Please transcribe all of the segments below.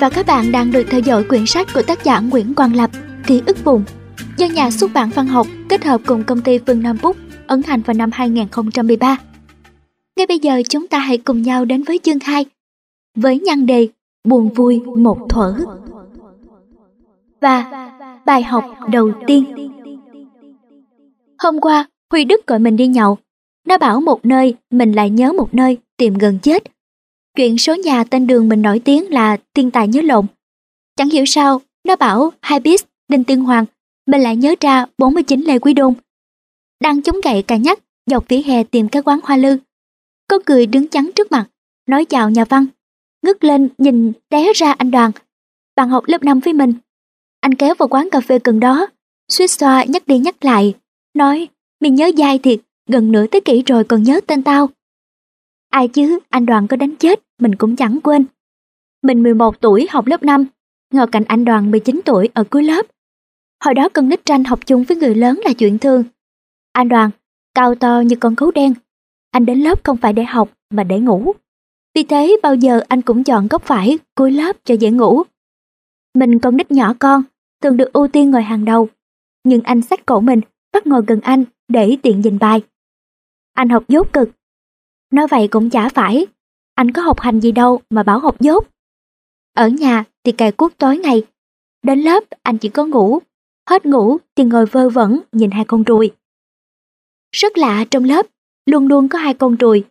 Và các bạn đang được theo dõi quyển sách của tác giả Nguyễn Quang Lập, Ký ức vùng, do nhà xuất bản văn học kết hợp cùng công ty Phương Nam Búc ấn hành vào năm 2013. Ngay bây giờ chúng ta hãy cùng nhau đến với chương 2 với nhan đề Buồn vui một thuở. Và bài học đầu tiên. Hôm qua, Huy Đức gọi mình đi nhậu. Nó bảo một nơi, mình lại nhớ một nơi, tìm gần chết. Chuyện số nhà tên đường mình nổi tiếng là tiên tài nhớ lộn. Chẳng hiểu sao, nó bảo hai bis Đinh Tiên Hoàng, mình lại nhớ ra 49 Lê Quý Đôn. Đang chống gậy cà nhắc, dọc vỉa hè tìm cái quán hoa lư. Có người đứng chắn trước mặt, nói chào nhà văn. Ngước lên nhìn té ra anh đoàn, bạn học lớp 5 với mình. Anh kéo vào quán cà phê gần đó, suýt xoa nhắc đi nhắc lại, nói mình nhớ dai thiệt, gần nửa thế kỷ rồi còn nhớ tên tao. Ai chứ, anh đoàn có đánh chết, mình cũng chẳng quên. Mình 11 tuổi học lớp 5, ngồi cạnh anh đoàn 19 tuổi ở cuối lớp. Hồi đó con nít tranh học chung với người lớn là chuyện thường Anh đoàn, cao to như con gấu đen. Anh đến lớp không phải để học mà để ngủ. Vì thế bao giờ anh cũng chọn góc phải cuối lớp cho dễ ngủ. Mình con nít nhỏ con, thường được ưu tiên ngồi hàng đầu. Nhưng anh xách cổ mình, bắt ngồi gần anh để tiện nhìn bài. Anh học dốt cực. Nói vậy cũng chả phải, anh có học hành gì đâu mà bảo học dốt. Ở nhà thì cày cuốc tối ngày, đến lớp anh chỉ có ngủ, hết ngủ thì ngồi vơ vẩn nhìn hai con ruồi. Rất lạ trong lớp, luôn luôn có hai con ruồi,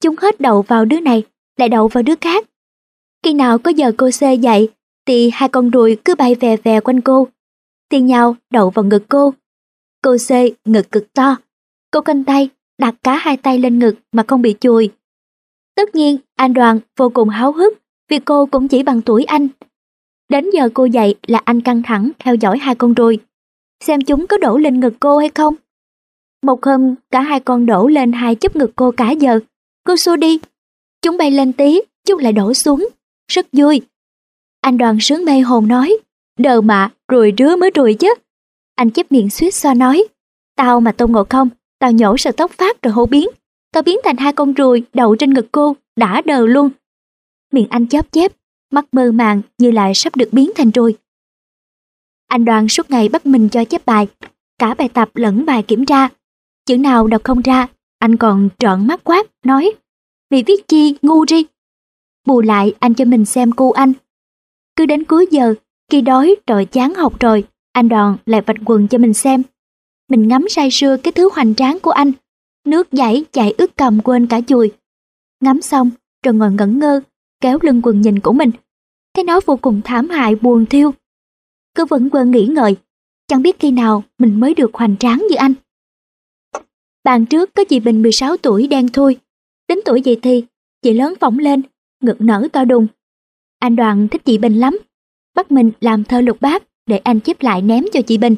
chúng hết đậu vào đứa này, lại đậu vào đứa khác. Khi nào có giờ cô C dạy thì hai con ruồi cứ bay về về quanh cô, tiền nhau đậu vào ngực cô. Cô C ngực cực to, cô canh tay đặt cả hai tay lên ngực mà không bị chùi. Tất nhiên, anh Đoàn vô cùng háo hức vì cô cũng chỉ bằng tuổi anh. Đến giờ cô dậy là anh căng thẳng theo dõi hai con ruồi, xem chúng có đổ lên ngực cô hay không. Một hôm, cả hai con đổ lên hai chút ngực cô cả giờ. Cô xua đi. Chúng bay lên tí, chúng lại đổ xuống. Rất vui. Anh đoàn sướng mê hồn nói. Đờ mạ, rùi rứa mới rùi chứ. Anh chép miệng suýt xoa nói. Tao mà Tôn Ngộ Không, tao nhổ sợi tóc phát rồi hô biến. Tao biến thành hai con ruồi đậu trên ngực cô, đã đờ luôn. Miệng anh chớp chép, mắt mơ màng như lại sắp được biến thành ruồi. Anh đoàn suốt ngày bắt mình cho chép bài, cả bài tập lẫn bài kiểm tra. Chữ nào đọc không ra, anh còn trợn mắt quát, nói Vì viết chi, ngu ri. Bù lại anh cho mình xem cô anh. Cứ đến cuối giờ, khi đói rồi chán học rồi, anh đoàn lại vạch quần cho mình xem. Mình ngắm say sưa cái thứ hoành tráng của anh. Nước chảy chạy ướt cầm quên cả chùi. Ngắm xong, rồi ngồi ngẩn ngơ, kéo lưng quần nhìn của mình. Thấy nó vô cùng thảm hại buồn thiêu. Cứ vẫn quên nghĩ ngợi, chẳng biết khi nào mình mới được hoành tráng như anh. Bàn trước có chị Bình 16 tuổi đen thui. Đến tuổi vậy thì, chị lớn phỏng lên, ngực nở to đùng. Anh Đoàn thích chị Bình lắm, bắt mình làm thơ lục bát để anh chép lại ném cho chị Bình.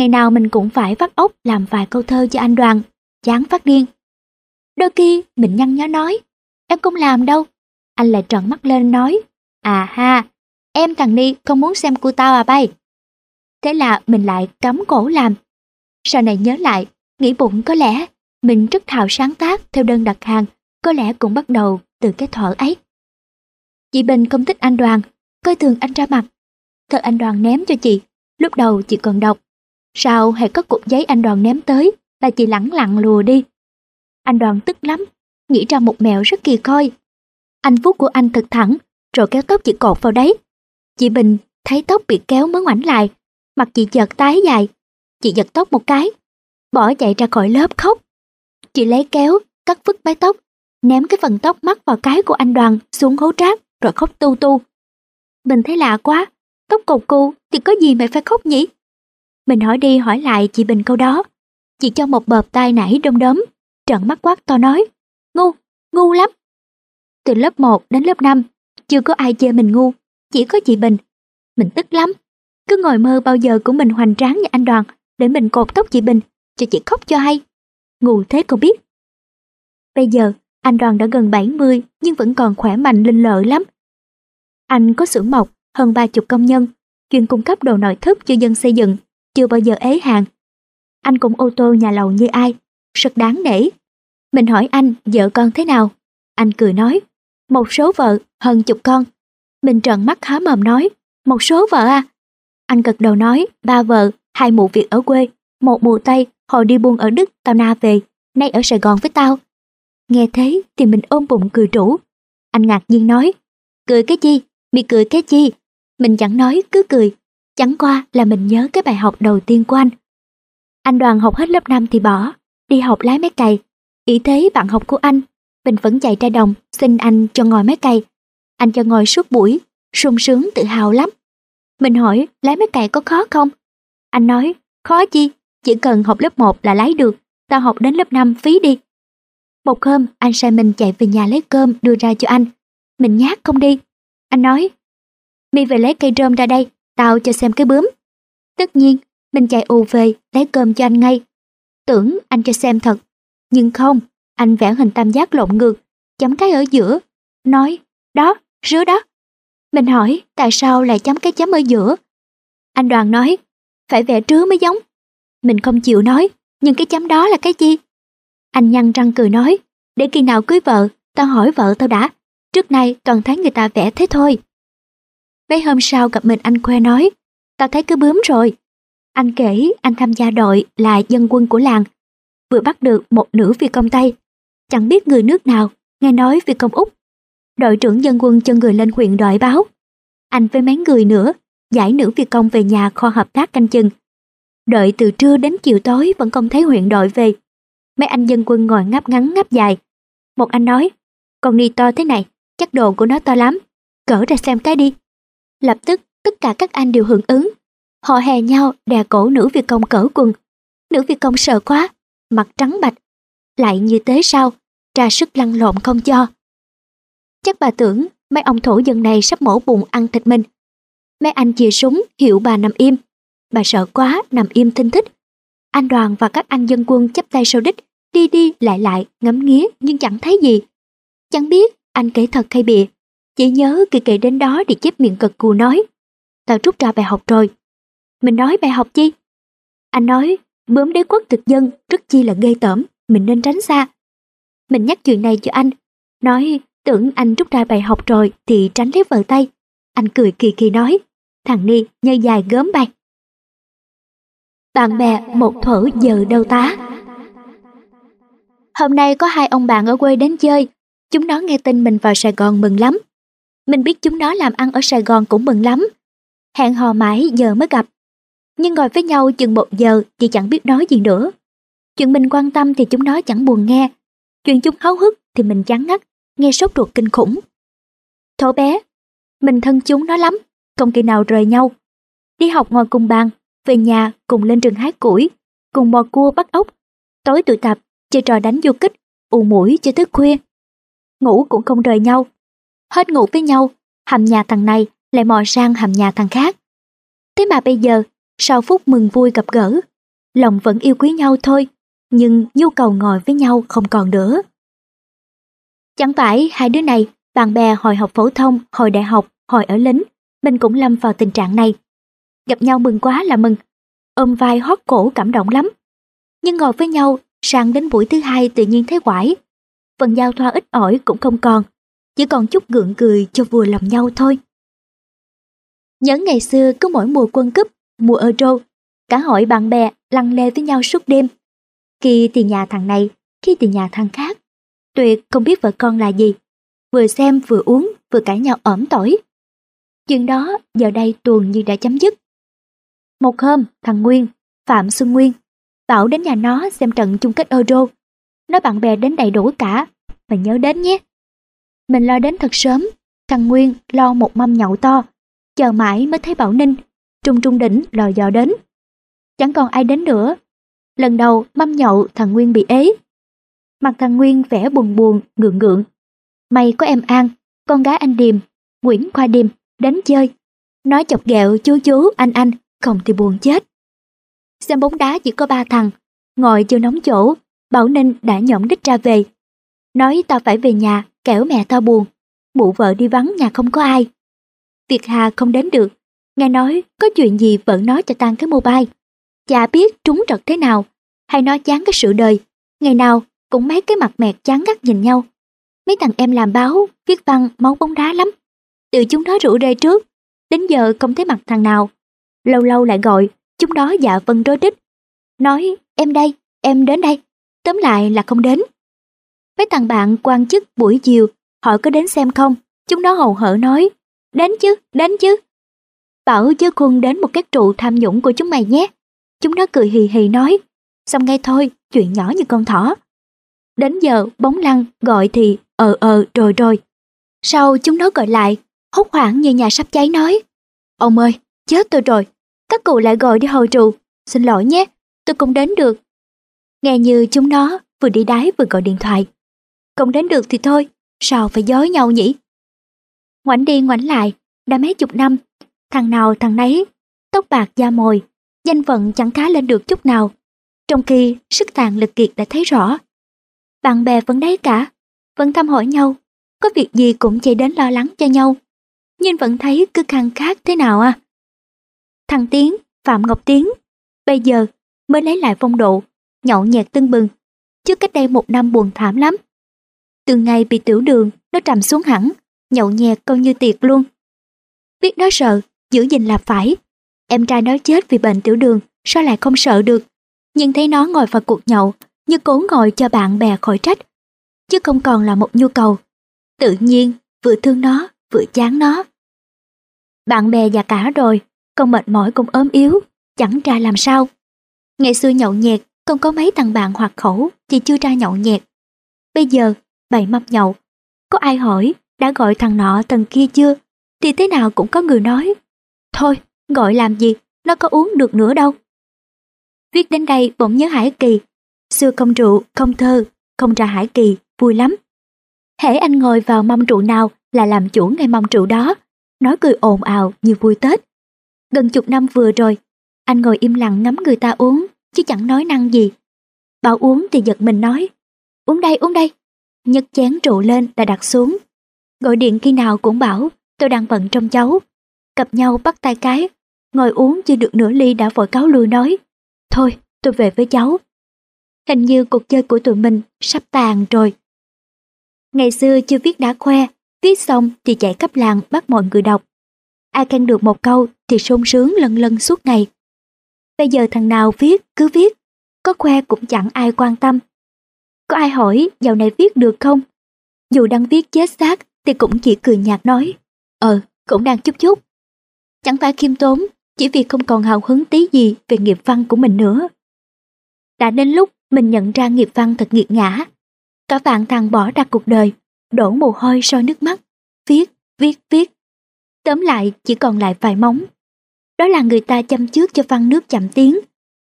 Ngày nào mình cũng phải vắt ốc làm vài câu thơ cho anh Đoàn, chán phát điên. Đôi khi mình nhăn nhó nói, em không làm đâu. Anh lại trợn mắt lên nói, à ha, em thằng Ni không muốn xem cô tao à bay. Thế là mình lại cắm cổ làm. Sau này nhớ lại, nghĩ bụng có lẽ mình rất thạo sáng tác theo đơn đặt hàng, có lẽ cũng bắt đầu từ cái thuở ấy. Chị Bình không thích anh Đoàn, coi thường anh ra mặt. Thơ anh Đoàn ném cho chị, lúc đầu chị còn đọc sao hãy có cục giấy anh Đoàn ném tới là chị lẳng lặng lùa đi. Anh Đoàn tức lắm, nghĩ ra một mẹo rất kỳ coi. Anh vuốt của anh thật thẳng, rồi kéo tóc chị cột vào đấy. Chị Bình thấy tóc bị kéo mới ngoảnh lại, mặt chị chợt tái dài. Chị giật tóc một cái, bỏ chạy ra khỏi lớp khóc. Chị lấy kéo, cắt vứt mái tóc, ném cái phần tóc mắc vào cái của anh Đoàn xuống hố trác rồi khóc tu tu. Mình thấy lạ quá, tóc cột cô thì có gì mày phải khóc nhỉ? Mình hỏi đi hỏi lại chị Bình câu đó. Chị cho một bợp tai nãy đông đốm, trợn mắt quát to nói. Ngu, ngu lắm. Từ lớp 1 đến lớp 5, chưa có ai chê mình ngu, chỉ có chị Bình. Mình tức lắm, cứ ngồi mơ bao giờ của mình hoành tráng như anh Đoàn để mình cột tóc chị Bình, cho chị khóc cho hay. Ngu thế cô biết. Bây giờ, anh Đoàn đã gần 70 nhưng vẫn còn khỏe mạnh linh lợi lắm. Anh có xưởng mộc, hơn ba chục công nhân, chuyên cung cấp đồ nội thất cho dân xây dựng, chưa bao giờ ế hàng. Anh cũng ô tô nhà lầu như ai, rất đáng nể. Mình hỏi anh vợ con thế nào? Anh cười nói, một số vợ hơn chục con. Mình trợn mắt há mồm nói, một số vợ à. Anh gật đầu nói, ba vợ, hai mụ việc ở quê, một mụ Tây, hồi đi buôn ở Đức, tao na về, nay ở Sài Gòn với tao. Nghe thế thì mình ôm bụng cười trũ. Anh ngạc nhiên nói, cười cái chi, mi cười cái chi. Mình chẳng nói, cứ cười. Chẳng qua là mình nhớ cái bài học đầu tiên của anh. Anh đoàn học hết lớp 5 thì bỏ, đi học lái máy cày. Ý thế bạn học của anh, mình vẫn chạy ra đồng, xin anh cho ngồi máy cày. Anh cho ngồi suốt buổi, sung sướng tự hào lắm. Mình hỏi lái máy cày có khó không? Anh nói, khó chi, chỉ cần học lớp 1 là lái được, tao học đến lớp 5 phí đi. Một hôm, anh sai mình chạy về nhà lấy cơm đưa ra cho anh. Mình nhát không đi. Anh nói, mi về lấy cây rơm ra đây, tao cho xem cái bướm. Tất nhiên, mình chạy ù về lấy cơm cho anh ngay. Tưởng anh cho xem thật, nhưng không, anh vẽ hình tam giác lộn ngược, chấm cái ở giữa, nói, đó, rứa đó. Mình hỏi tại sao lại chấm cái chấm ở giữa. Anh đoàn nói, phải vẽ trứa mới giống. Mình không chịu nói, nhưng cái chấm đó là cái gì? Anh nhăn răng cười nói, để khi nào cưới vợ, tao hỏi vợ tao đã. Trước nay toàn thấy người ta vẽ thế thôi. Mấy hôm sau gặp mình anh khoe nói, tao thấy cứ bướm rồi. Anh kể anh tham gia đội là dân quân của làng, vừa bắt được một nữ phi công Tây. Chẳng biết người nước nào, nghe nói phi công Úc. Đội trưởng dân quân cho người lên huyện đội báo. Anh với mấy người nữa, giải nữ phi công về nhà kho hợp tác canh chừng. Đợi từ trưa đến chiều tối vẫn không thấy huyện đội về. Mấy anh dân quân ngồi ngáp ngắn ngáp dài. Một anh nói, con ni to thế này, chắc đồ của nó to lắm, cỡ ra xem cái đi. Lập tức tất cả các anh đều hưởng ứng. Họ hè nhau đè cổ nữ Việt công cỡ quần. Nữ Việt công sợ quá, mặt trắng bạch. Lại như thế sao, ra sức lăn lộn không cho. Chắc bà tưởng mấy ông thổ dân này sắp mổ bụng ăn thịt mình. Mấy anh chìa súng hiệu bà nằm im. Bà sợ quá nằm im thinh thích. Anh đoàn và các anh dân quân chấp tay sau đích, đi đi lại lại ngắm nghía nhưng chẳng thấy gì. Chẳng biết anh kể thật hay bịa. Chỉ nhớ kỳ kỳ đến đó thì chép miệng cực cù nói. Tao rút ra bài học rồi. Mình nói bài học chi? Anh nói, bướm đế quốc thực dân rất chi là ghê tởm, mình nên tránh xa. Mình nhắc chuyện này cho anh, nói tưởng anh rút ra bài học rồi thì tránh lấy vợ tay. Anh cười kỳ kỳ nói, thằng Ni nhơi dài gớm bay. Bạn bè một thở giờ đâu tá. Hôm nay có hai ông bạn ở quê đến chơi, chúng nó nghe tin mình vào Sài Gòn mừng lắm. Mình biết chúng nó làm ăn ở Sài Gòn cũng mừng lắm. Hẹn hò mãi giờ mới gặp. Nhưng ngồi với nhau chừng một giờ thì chẳng biết nói gì nữa. Chuyện mình quan tâm thì chúng nó chẳng buồn nghe. Chuyện chúng háo hức thì mình chán ngắt, nghe sốt ruột kinh khủng. Thổ bé, mình thân chúng nó lắm, không kỳ nào rời nhau. Đi học ngồi cùng bàn, về nhà cùng lên rừng hái củi, cùng bò cua bắt ốc. Tối tụ tập, chơi trò đánh du kích, ù mũi chơi tới khuya. Ngủ cũng không rời nhau. Hết ngủ với nhau, hầm nhà thằng này lại mò sang hầm nhà thằng khác. Thế mà bây giờ, sau phút mừng vui gặp gỡ, lòng vẫn yêu quý nhau thôi, nhưng nhu cầu ngồi với nhau không còn nữa. Chẳng phải hai đứa này, bạn bè hồi học phổ thông, hồi đại học, hồi ở lính, mình cũng lâm vào tình trạng này. Gặp nhau mừng quá là mừng, ôm vai hót cổ cảm động lắm. Nhưng ngồi với nhau, sang đến buổi thứ hai tự nhiên thấy quải. Phần giao thoa ít ỏi cũng không còn, chỉ còn chút gượng cười cho vừa lòng nhau thôi. Nhớ ngày xưa cứ mỗi mùa quân cúp, mùa Euro, cả hội bạn bè lăn lê với nhau suốt đêm. Khi thì nhà thằng này, khi thì nhà thằng khác. Tuyệt không biết vợ con là gì. Vừa xem vừa uống, vừa cãi nhau ẩm tỏi. Chuyện đó giờ đây tuần như đã chấm dứt. Một hôm, thằng Nguyên, Phạm Xuân Nguyên, bảo đến nhà nó xem trận chung kết Euro. Nói bạn bè đến đầy đủ cả, mà nhớ đến nhé. Mình lo đến thật sớm, thằng Nguyên lo một mâm nhậu to, chờ mãi mới thấy Bảo Ninh, trung trung đỉnh lò dò đến. Chẳng còn ai đến nữa. Lần đầu mâm nhậu thằng Nguyên bị ế. Mặt thằng Nguyên vẻ buồn buồn, ngượng ngượng. May có em An, con gái anh Điềm, Nguyễn Khoa Điềm, đến chơi. Nói chọc ghẹo chú chú, anh anh, không thì buồn chết. Xem bóng đá chỉ có ba thằng, ngồi chưa nóng chỗ, Bảo Ninh đã nhõng đích ra về. Nói tao phải về nhà, kẻo mẹ tao buồn. Mụ vợ đi vắng nhà không có ai. Việt Hà không đến được. Nghe nói có chuyện gì vợ nói cho tan cái mobile. Chả biết trúng trật thế nào, hay nói chán cái sự đời. Ngày nào cũng mấy cái mặt mẹt chán ngắt nhìn nhau. Mấy thằng em làm báo, viết văn, máu bóng đá lắm. từ chúng nó rủ rê trước, đến giờ không thấy mặt thằng nào. Lâu lâu lại gọi, chúng nó dạ vân rối đích. Nói, em đây, em đến đây. Tóm lại là không đến. Mấy thằng bạn quan chức buổi chiều, họ có đến xem không? Chúng nó hầu hở nói, đến chứ, đến chứ. Bảo chứ quân đến một cái trụ tham nhũng của chúng mày nhé. Chúng nó cười hì hì nói, xong ngay thôi, chuyện nhỏ như con thỏ. Đến giờ bóng lăng gọi thì ờ ờ rồi rồi. Sau chúng nó gọi lại, hốt hoảng như nhà sắp cháy nói. Ông ơi, chết tôi rồi, các cụ lại gọi đi hồi trụ, xin lỗi nhé, tôi không đến được. Nghe như chúng nó vừa đi đái vừa gọi điện thoại. Không đến được thì thôi, sao phải dối nhau nhỉ? Ngoảnh đi ngoảnh lại, đã mấy chục năm, thằng nào thằng nấy, tóc bạc da mồi, danh vận chẳng khá lên được chút nào. Trong khi sức tàn lực kiệt đã thấy rõ. Bạn bè vẫn đấy cả, vẫn thăm hỏi nhau, có việc gì cũng chạy đến lo lắng cho nhau. Nhưng vẫn thấy cứ khăng khác thế nào à. Thằng Tiến, Phạm Ngọc Tiến, bây giờ mới lấy lại phong độ, nhậu nhẹt tưng bừng. Trước cách đây một năm buồn thảm lắm. Từ ngày bị tiểu đường, nó trầm xuống hẳn, nhậu nhẹt coi như tiệc luôn. Biết nó sợ, giữ gìn là phải. Em trai nó chết vì bệnh tiểu đường, sao lại không sợ được. Nhưng thấy nó ngồi vào cuộc nhậu, như cố ngồi cho bạn bè khỏi trách. Chứ không còn là một nhu cầu. Tự nhiên, vừa thương nó, vừa chán nó. Bạn bè già cả rồi, con mệt mỏi cũng ốm yếu, chẳng ra làm sao. Ngày xưa nhậu nhẹt, còn có mấy thằng bạn hoạt khẩu thì chưa ra nhậu nhẹt. Bây giờ, bày mập nhậu. Có ai hỏi đã gọi thằng nọ thằng kia chưa? Thì thế nào cũng có người nói. Thôi, gọi làm gì, nó có uống được nữa đâu. Viết đến đây bỗng nhớ Hải Kỳ. Xưa không rượu, không thơ, không ra Hải Kỳ, vui lắm. Hễ anh ngồi vào mâm rượu nào là làm chủ ngay mâm rượu đó, nói cười ồn ào như vui Tết. Gần chục năm vừa rồi, anh ngồi im lặng ngắm người ta uống, chứ chẳng nói năng gì. Bảo uống thì giật mình nói, uống đây, uống đây. Nhấc chén rượu lên là đặt xuống. Gọi điện khi nào cũng bảo, tôi đang bận trong cháu. Cặp nhau bắt tay cái, ngồi uống chưa được nửa ly đã vội cáo lui nói, thôi tôi về với cháu. Hình như cuộc chơi của tụi mình sắp tàn rồi. Ngày xưa chưa viết đã khoe, viết xong thì chạy khắp làng bắt mọi người đọc. Ai khen được một câu thì sung sướng lần lần suốt ngày. Bây giờ thằng nào viết cứ viết, có khoe cũng chẳng ai quan tâm. Có ai hỏi dạo này viết được không? Dù đang viết chết xác thì cũng chỉ cười nhạt nói, ờ, cũng đang chút chút. Chẳng phải khiêm tốn, chỉ vì không còn hào hứng tí gì về nghiệp văn của mình nữa. Đã đến lúc mình nhận ra nghiệp văn thật nghiệt ngã. Cả vạn thằng bỏ ra cuộc đời, đổ mồ hôi soi nước mắt, viết, viết, viết. Tóm lại chỉ còn lại vài móng. Đó là người ta chăm trước cho văn nước chậm tiếng.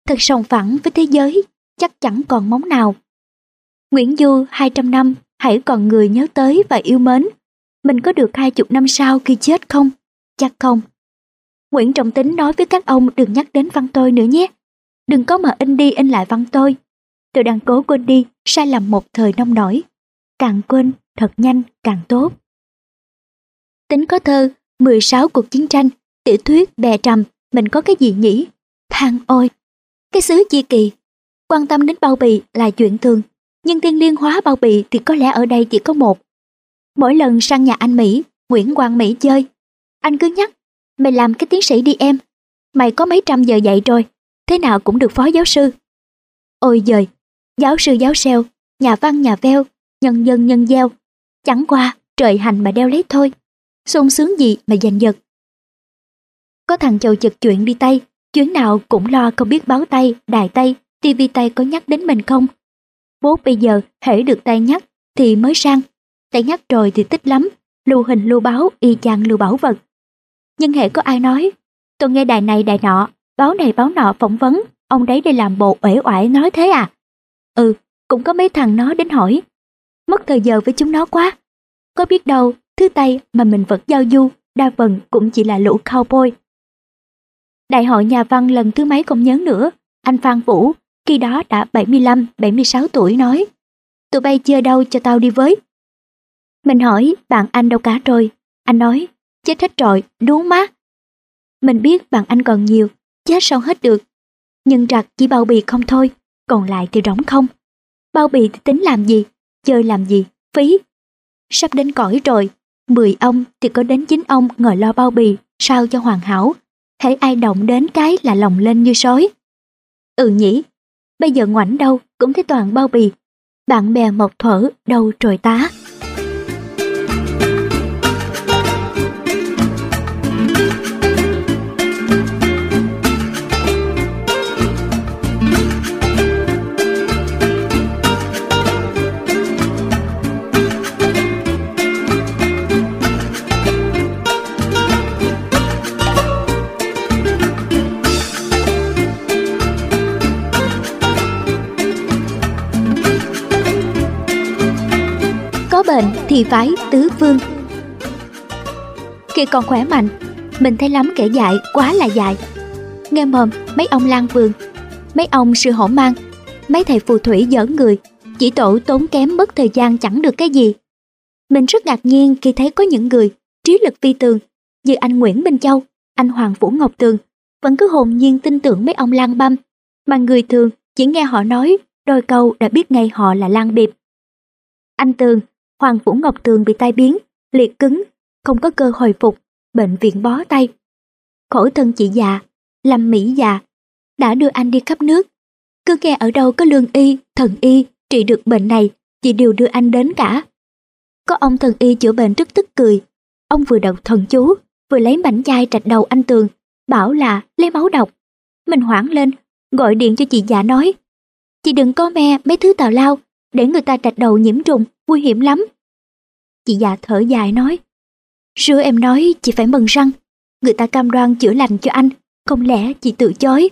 Thật sòng phẳng với thế giới, chắc chẳng còn móng nào. Nguyễn Du 200 năm hãy còn người nhớ tới và yêu mến. Mình có được hai chục năm sau khi chết không? Chắc không. Nguyễn Trọng Tính nói với các ông đừng nhắc đến văn tôi nữa nhé. Đừng có mà in đi in lại văn tôi. Tôi đang cố quên đi, sai lầm một thời nông nổi. Càng quên, thật nhanh, càng tốt. Tính có thơ, 16 cuộc chiến tranh, tiểu thuyết bè trầm, mình có cái gì nhỉ? Thang ôi! Cái xứ chi kỳ, quan tâm đến bao bì là chuyện thường, nhưng tiên liên hóa bao bì thì có lẽ ở đây chỉ có một. Mỗi lần sang nhà anh Mỹ, Nguyễn Quang Mỹ chơi, anh cứ nhắc, mày làm cái tiến sĩ đi em, mày có mấy trăm giờ dạy rồi, thế nào cũng được phó giáo sư. Ôi giời, giáo sư giáo seo, nhà văn nhà veo, nhân dân nhân gieo, chẳng qua trời hành mà đeo lấy thôi, sung sướng gì mà giành giật. Có thằng chầu chật chuyện đi tay, chuyến nào cũng lo không biết báo tay, đài tay, tivi tay có nhắc đến mình không. Bố bây giờ hễ được tay nhắc thì mới sang, tay nhắc rồi thì tích lắm, lưu hình lưu báo y chang lưu bảo vật. Nhưng hệ có ai nói, tôi nghe đài này đài nọ, báo này báo nọ phỏng vấn, ông đấy đây làm bộ uể oải nói thế à? Ừ, cũng có mấy thằng nó đến hỏi. Mất thời giờ với chúng nó quá. Có biết đâu, thứ tay mà mình vẫn giao du, đa phần cũng chỉ là lũ cowboy. Đại hội nhà văn lần thứ mấy không nhớ nữa, anh Phan Vũ, khi đó đã 75, 76 tuổi nói, tụi bay chơi đâu cho tao đi với. Mình hỏi, bạn anh đâu cá rồi, anh nói, chết hết rồi, đúng má. Mình biết bạn anh còn nhiều, chết sao hết được. Nhưng trặc chỉ bao bì không thôi, còn lại thì rỗng không. Bao bì thì tính làm gì, chơi làm gì, phí. Sắp đến cõi rồi, 10 ông thì có đến 9 ông ngồi lo bao bì sao cho hoàn hảo. thấy ai động đến cái là lòng lên như sói. Ừ nhỉ, bây giờ ngoảnh đâu cũng thấy toàn bao bì. Bạn bè mộc thở đầu trồi tá. Thì phái tứ phương. Khi còn khỏe mạnh, mình thấy lắm kẻ dại quá là dại. Nghe mồm mấy ông lang vườn, mấy ông sư hổ mang, mấy thầy phù thủy dở người, chỉ tổ tốn kém mất thời gian chẳng được cái gì. Mình rất ngạc nhiên khi thấy có những người trí lực phi tường như anh Nguyễn Minh Châu, anh Hoàng Vũ Ngọc Tường vẫn cứ hồn nhiên tin tưởng mấy ông lang băm mà người thường chỉ nghe họ nói đôi câu đã biết ngay họ là lang bịp Anh Tường Hoàng Vũ Ngọc Tường bị tai biến, liệt cứng, không có cơ hồi phục, bệnh viện bó tay. Khổ thân chị già, Lâm Mỹ già, đã đưa anh đi khắp nước. Cứ nghe ở đâu có lương y, thần y, trị được bệnh này, chị đều đưa anh đến cả. Có ông thần y chữa bệnh rất tức cười. Ông vừa đọc thần chú, vừa lấy mảnh chai trạch đầu anh Tường, bảo là lấy máu độc. Mình hoảng lên, gọi điện cho chị già nói. Chị đừng có me mấy thứ tào lao, để người ta trạch đầu nhiễm trùng, nguy hiểm lắm. Chị già thở dài nói, xưa em nói chị phải mừng răng, người ta cam đoan chữa lành cho anh, không lẽ chị tự chối.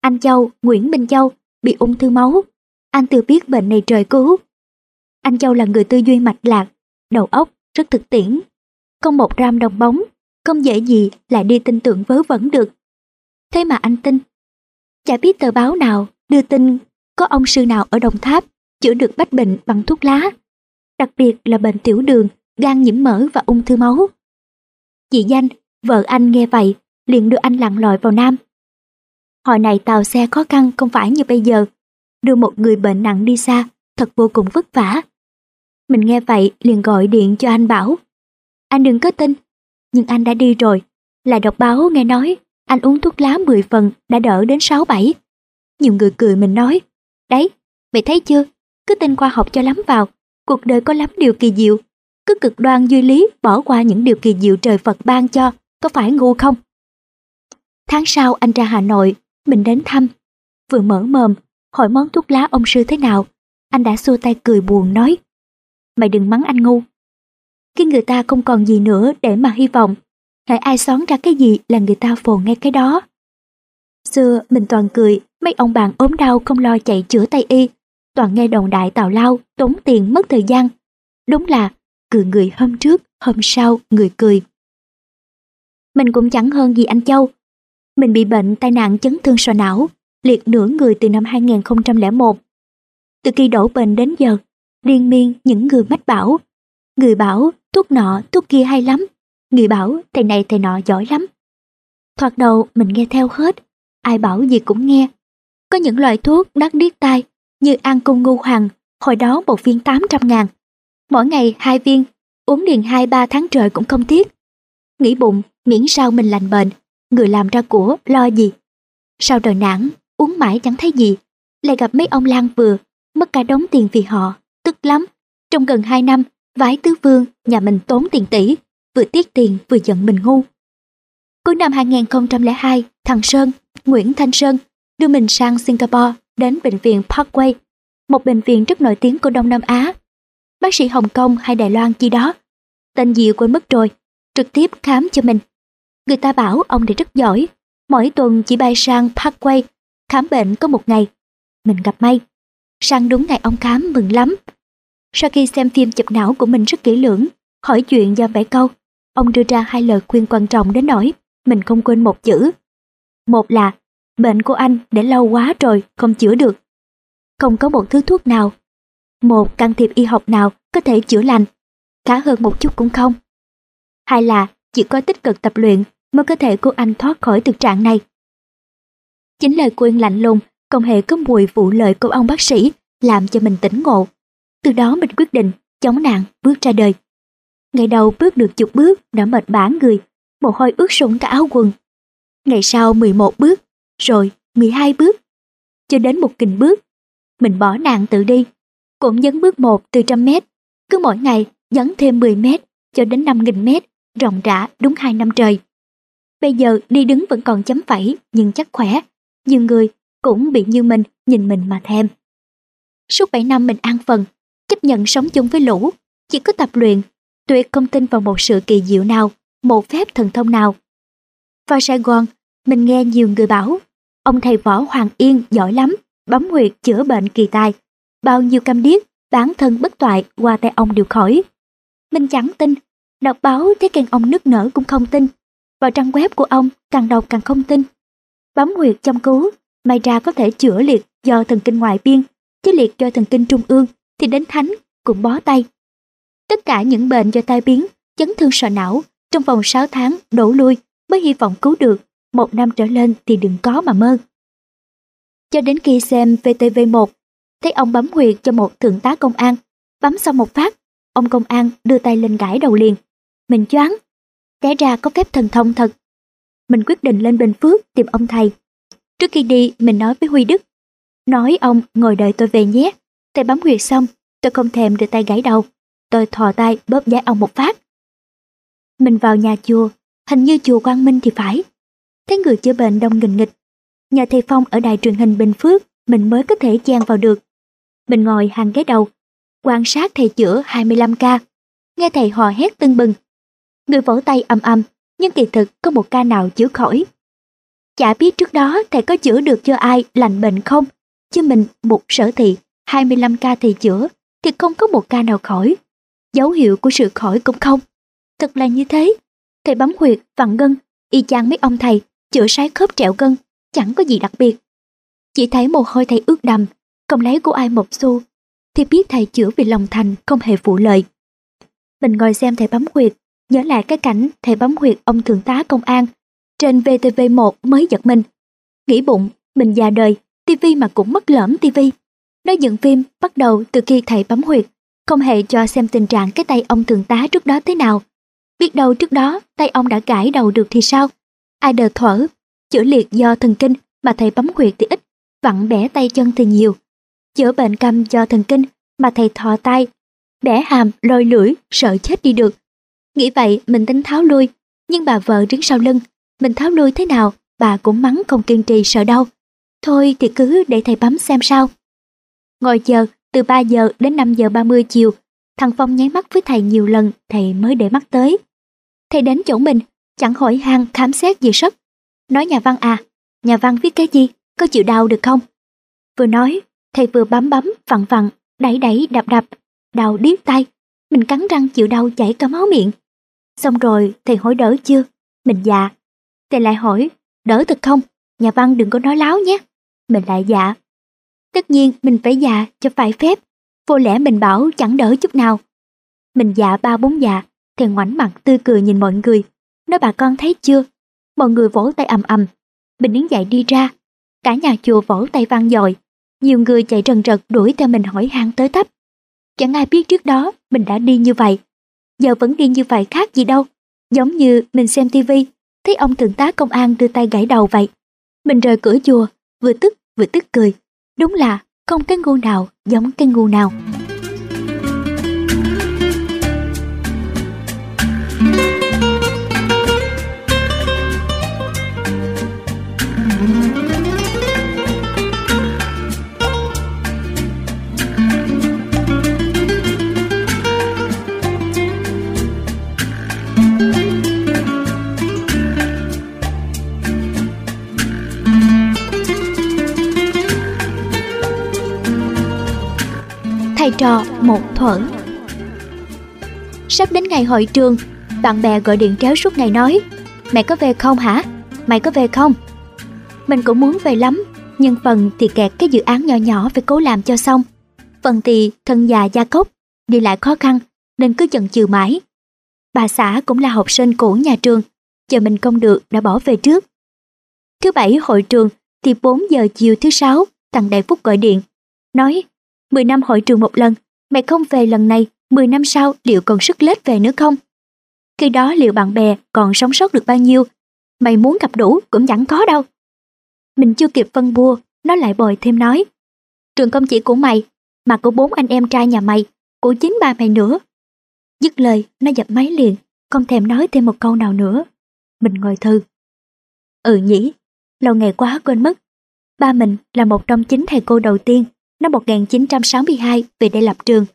Anh Châu, Nguyễn Minh Châu, bị ung thư máu. Anh tự biết bệnh này trời cứu. Anh Châu là người tư duy mạch lạc, đầu óc, rất thực tiễn. Không một gram đồng bóng, không dễ gì lại đi tin tưởng vớ vẩn được. Thế mà anh tin. Chả biết tờ báo nào đưa tin có ông sư nào ở Đồng Tháp chữa được bách bệnh bằng thuốc lá, đặc biệt là bệnh tiểu đường, gan nhiễm mỡ và ung thư máu. Chị Danh, vợ anh nghe vậy, liền đưa anh lặn lội vào Nam. Hồi này tàu xe khó khăn không phải như bây giờ, đưa một người bệnh nặng đi xa, thật vô cùng vất vả. Mình nghe vậy liền gọi điện cho anh bảo, anh đừng có tin, nhưng anh đã đi rồi, là đọc báo nghe nói anh uống thuốc lá 10 phần đã đỡ đến 6-7. Nhiều người cười mình nói, đấy, mày thấy chưa, cứ tin khoa học cho lắm vào, cuộc đời có lắm điều kỳ diệu. Cứ cực đoan duy lý bỏ qua những điều kỳ diệu trời Phật ban cho, có phải ngu không? Tháng sau anh ra Hà Nội, mình đến thăm. Vừa mở mồm, hỏi món thuốc lá ông sư thế nào, anh đã xua tay cười buồn nói. Mày đừng mắng anh ngu. Khi người ta không còn gì nữa để mà hy vọng, hãy ai xón ra cái gì là người ta phồn ngay cái đó. Xưa mình toàn cười, mấy ông bạn ốm đau không lo chạy chữa tay y, toàn nghe đồn đại tào lao, tốn tiền mất thời gian. Đúng là cười người hôm trước, hôm sau người cười. Mình cũng chẳng hơn gì anh Châu. Mình bị bệnh tai nạn chấn thương sọ não, liệt nửa người từ năm 2001. Từ khi đổ bệnh đến giờ, liên miên những người mách bảo. Người bảo thuốc nọ, thuốc kia hay lắm. Người bảo thầy này thầy nọ giỏi lắm. Thoạt đầu mình nghe theo hết, ai bảo gì cũng nghe. Có những loại thuốc đắt điếc tai như an cung ngu hoàng, hồi đó một viên 800 ngàn. Mỗi ngày hai viên, uống liền hai ba tháng trời cũng không tiếc. Nghĩ bụng, miễn sao mình lành bệnh, người làm ra của lo gì. Sau đời nản, uống mãi chẳng thấy gì, lại gặp mấy ông lang vừa, mất cả đống tiền vì họ, tức lắm. Trong gần hai năm, vái tứ vương, nhà mình tốn tiền tỷ, vừa tiếc tiền vừa giận mình ngu. Cuối năm 2002, thằng Sơn, Nguyễn Thanh Sơn, đưa mình sang Singapore đến bệnh viện Parkway, một bệnh viện rất nổi tiếng của Đông Nam Á. Bác sĩ Hồng Kông hay Đài Loan chi đó. Tên gì quên mất rồi, trực tiếp khám cho mình. Người ta bảo ông này rất giỏi, mỗi tuần chỉ bay sang Parkway, khám bệnh có một ngày. Mình gặp may. Sang đúng ngày ông khám mừng lắm. Sau khi xem phim chụp não của mình rất kỹ lưỡng, hỏi chuyện do bảy câu, ông đưa ra hai lời khuyên quan trọng đến nỗi mình không quên một chữ. Một là Bệnh của anh đã lâu quá rồi, không chữa được. Không có một thứ thuốc nào, một can thiệp y học nào có thể chữa lành. Khá hơn một chút cũng không. Hay là chỉ có tích cực tập luyện mới có thể của anh thoát khỏi thực trạng này. Chính lời khuyên lạnh lùng, không hề có mùi vụ lợi của ông bác sĩ làm cho mình tỉnh ngộ. Từ đó mình quyết định chống nạn bước ra đời. Ngày đầu bước được chục bước đã mệt bã người, mồ hôi ướt sũng cả áo quần. Ngày sau 11 bước, rồi 12 bước, cho đến một nghìn bước. Mình bỏ nạn tự đi, cũng dấn bước một từ trăm mét, cứ mỗi ngày dấn thêm 10 mét cho đến 5.000 mét, rộng rã đúng 2 năm trời. Bây giờ đi đứng vẫn còn chấm phẩy nhưng chắc khỏe, nhiều người cũng bị như mình nhìn mình mà thèm. Suốt 7 năm mình an phần, chấp nhận sống chung với lũ, chỉ có tập luyện, tuyệt không tin vào một sự kỳ diệu nào, một phép thần thông nào. Vào Sài Gòn, mình nghe nhiều người bảo, ông thầy võ Hoàng Yên giỏi lắm, bấm huyệt chữa bệnh kỳ tài. Bao nhiêu cam điếc, bản thân bất toại qua tay ông đều khỏi. Mình chẳng tin, đọc báo thấy khen ông nức nở cũng không tin. Vào trang web của ông càng đọc càng không tin. Bấm huyệt chăm cứu, may ra có thể chữa liệt do thần kinh ngoại biên, chứ liệt do thần kinh trung ương thì đến thánh cũng bó tay. Tất cả những bệnh do tai biến, chấn thương sọ não trong vòng 6 tháng đổ lui mới hy vọng cứu được, một năm trở lên thì đừng có mà mơ. Cho đến khi xem VTV1, thấy ông bấm huyệt cho một thượng tá công an, bấm xong một phát, ông công an đưa tay lên gãi đầu liền. Mình choáng, té ra có phép thần thông thật. Mình quyết định lên Bình Phước tìm ông thầy. Trước khi đi, mình nói với Huy Đức. Nói ông ngồi đợi tôi về nhé. Tay bấm huyệt xong, tôi không thèm đưa tay gãy đầu. Tôi thò tay bóp giá ông một phát. Mình vào nhà chùa, hình như chùa Quang Minh thì phải. Thấy người chữa bệnh đông nghìn nghịch. Nhà thầy Phong ở đài truyền hình Bình Phước, mình mới có thể chen vào được. Mình ngồi hàng ghế đầu, quan sát thầy chữa 25 ca. Nghe thầy hò hét tưng bừng. Người vỗ tay ầm ầm, nhưng kỳ thực có một ca nào chữa khỏi. Chả biết trước đó thầy có chữa được cho ai lành bệnh không, chứ mình một sở thị 25 ca thầy chữa thì không có một ca nào khỏi. Dấu hiệu của sự khỏi cũng không. Thật là như thế. Thầy bấm huyệt, vặn gân, y chang mấy ông thầy, chữa sái khớp trẹo gân, chẳng có gì đặc biệt. Chỉ thấy mồ hôi thầy ướt đầm, không lấy của ai một xu, thì biết thầy chữa vì lòng thành không hề phụ lợi. Mình ngồi xem thầy bấm huyệt, nhớ lại cái cảnh thầy bấm huyệt ông thượng tá công an trên VTV1 mới giật mình. Nghĩ bụng, mình già đời, tivi mà cũng mất lỡm tivi. Nói dựng phim bắt đầu từ khi thầy bấm huyệt, không hề cho xem tình trạng cái tay ông thượng tá trước đó thế nào. Biết đâu trước đó tay ông đã gãi đầu được thì sao? Ai đờ thở, chữa liệt do thần kinh mà thầy bấm huyệt thì ít, vặn bẻ tay chân thì nhiều. Chữa bệnh câm do thần kinh mà thầy thò tay, bẻ hàm, lôi lưỡi, sợ chết đi được. Nghĩ vậy mình tính tháo lui, nhưng bà vợ đứng sau lưng, mình tháo lui thế nào, bà cũng mắng không kiên trì sợ đau. Thôi thì cứ để thầy bấm xem sao. Ngồi chờ, từ 3 giờ đến 5 giờ 30 chiều, thằng Phong nháy mắt với thầy nhiều lần, thầy mới để mắt tới. Thầy đến chỗ mình, chẳng hỏi han khám xét gì sất. Nói nhà văn à, nhà văn viết cái gì, có chịu đau được không? Vừa nói, thầy vừa bấm bấm, vặn vặn, đẩy đẩy, đập đập, đau điếc tay. Mình cắn răng chịu đau chảy cả máu miệng. Xong rồi, thầy hỏi đỡ chưa? Mình dạ. Thầy lại hỏi, đỡ thật không? Nhà văn đừng có nói láo nhé. Mình lại dạ. Tất nhiên mình phải dạ cho phải phép. Vô lẽ mình bảo chẳng đỡ chút nào. Mình dạ ba bốn dạ, thầy ngoảnh mặt tươi cười nhìn mọi người. Nói bà con thấy chưa? Mọi người vỗ tay ầm ầm. Mình đứng dậy đi ra. Cả nhà chùa vỗ tay vang dội. Nhiều người chạy rần rật đuổi theo mình hỏi han tới tấp. Chẳng ai biết trước đó mình đã đi như vậy. Giờ vẫn đi như vậy khác gì đâu. Giống như mình xem tivi thấy ông thượng tá công an đưa tay gãy đầu vậy. Mình rời cửa chùa, vừa tức vừa tức cười. Đúng là không cái ngu nào giống cái ngu nào. Một thuở sắp đến ngày hội trường bạn bè gọi điện kéo suốt ngày nói mẹ có về không hả? Mày có về không? Mình cũng muốn về lắm nhưng phần thì kẹt cái dự án nhỏ nhỏ phải cố làm cho xong. Phần thì thân già gia cốc đi lại khó khăn nên cứ chần chừ mãi. Bà xã cũng là học sinh cũ nhà trường chờ mình không được đã bỏ về trước. Thứ bảy hội trường thì 4 giờ chiều thứ sáu thằng đại phúc gọi điện nói 10 năm hội trường một lần, mày không về lần này, 10 năm sau liệu còn sức lết về nữa không? Khi đó liệu bạn bè còn sống sót được bao nhiêu? Mày muốn gặp đủ cũng chẳng có đâu. Mình chưa kịp phân bua, nó lại bồi thêm nói. Trường công chỉ của mày, mà của bốn anh em trai nhà mày, của chính ba mày nữa. Dứt lời, nó dập máy liền, không thèm nói thêm một câu nào nữa. Mình ngồi thư. Ừ nhỉ, lâu ngày quá quên mất. Ba mình là một trong chín thầy cô đầu tiên năm 1962 về đây lập trường.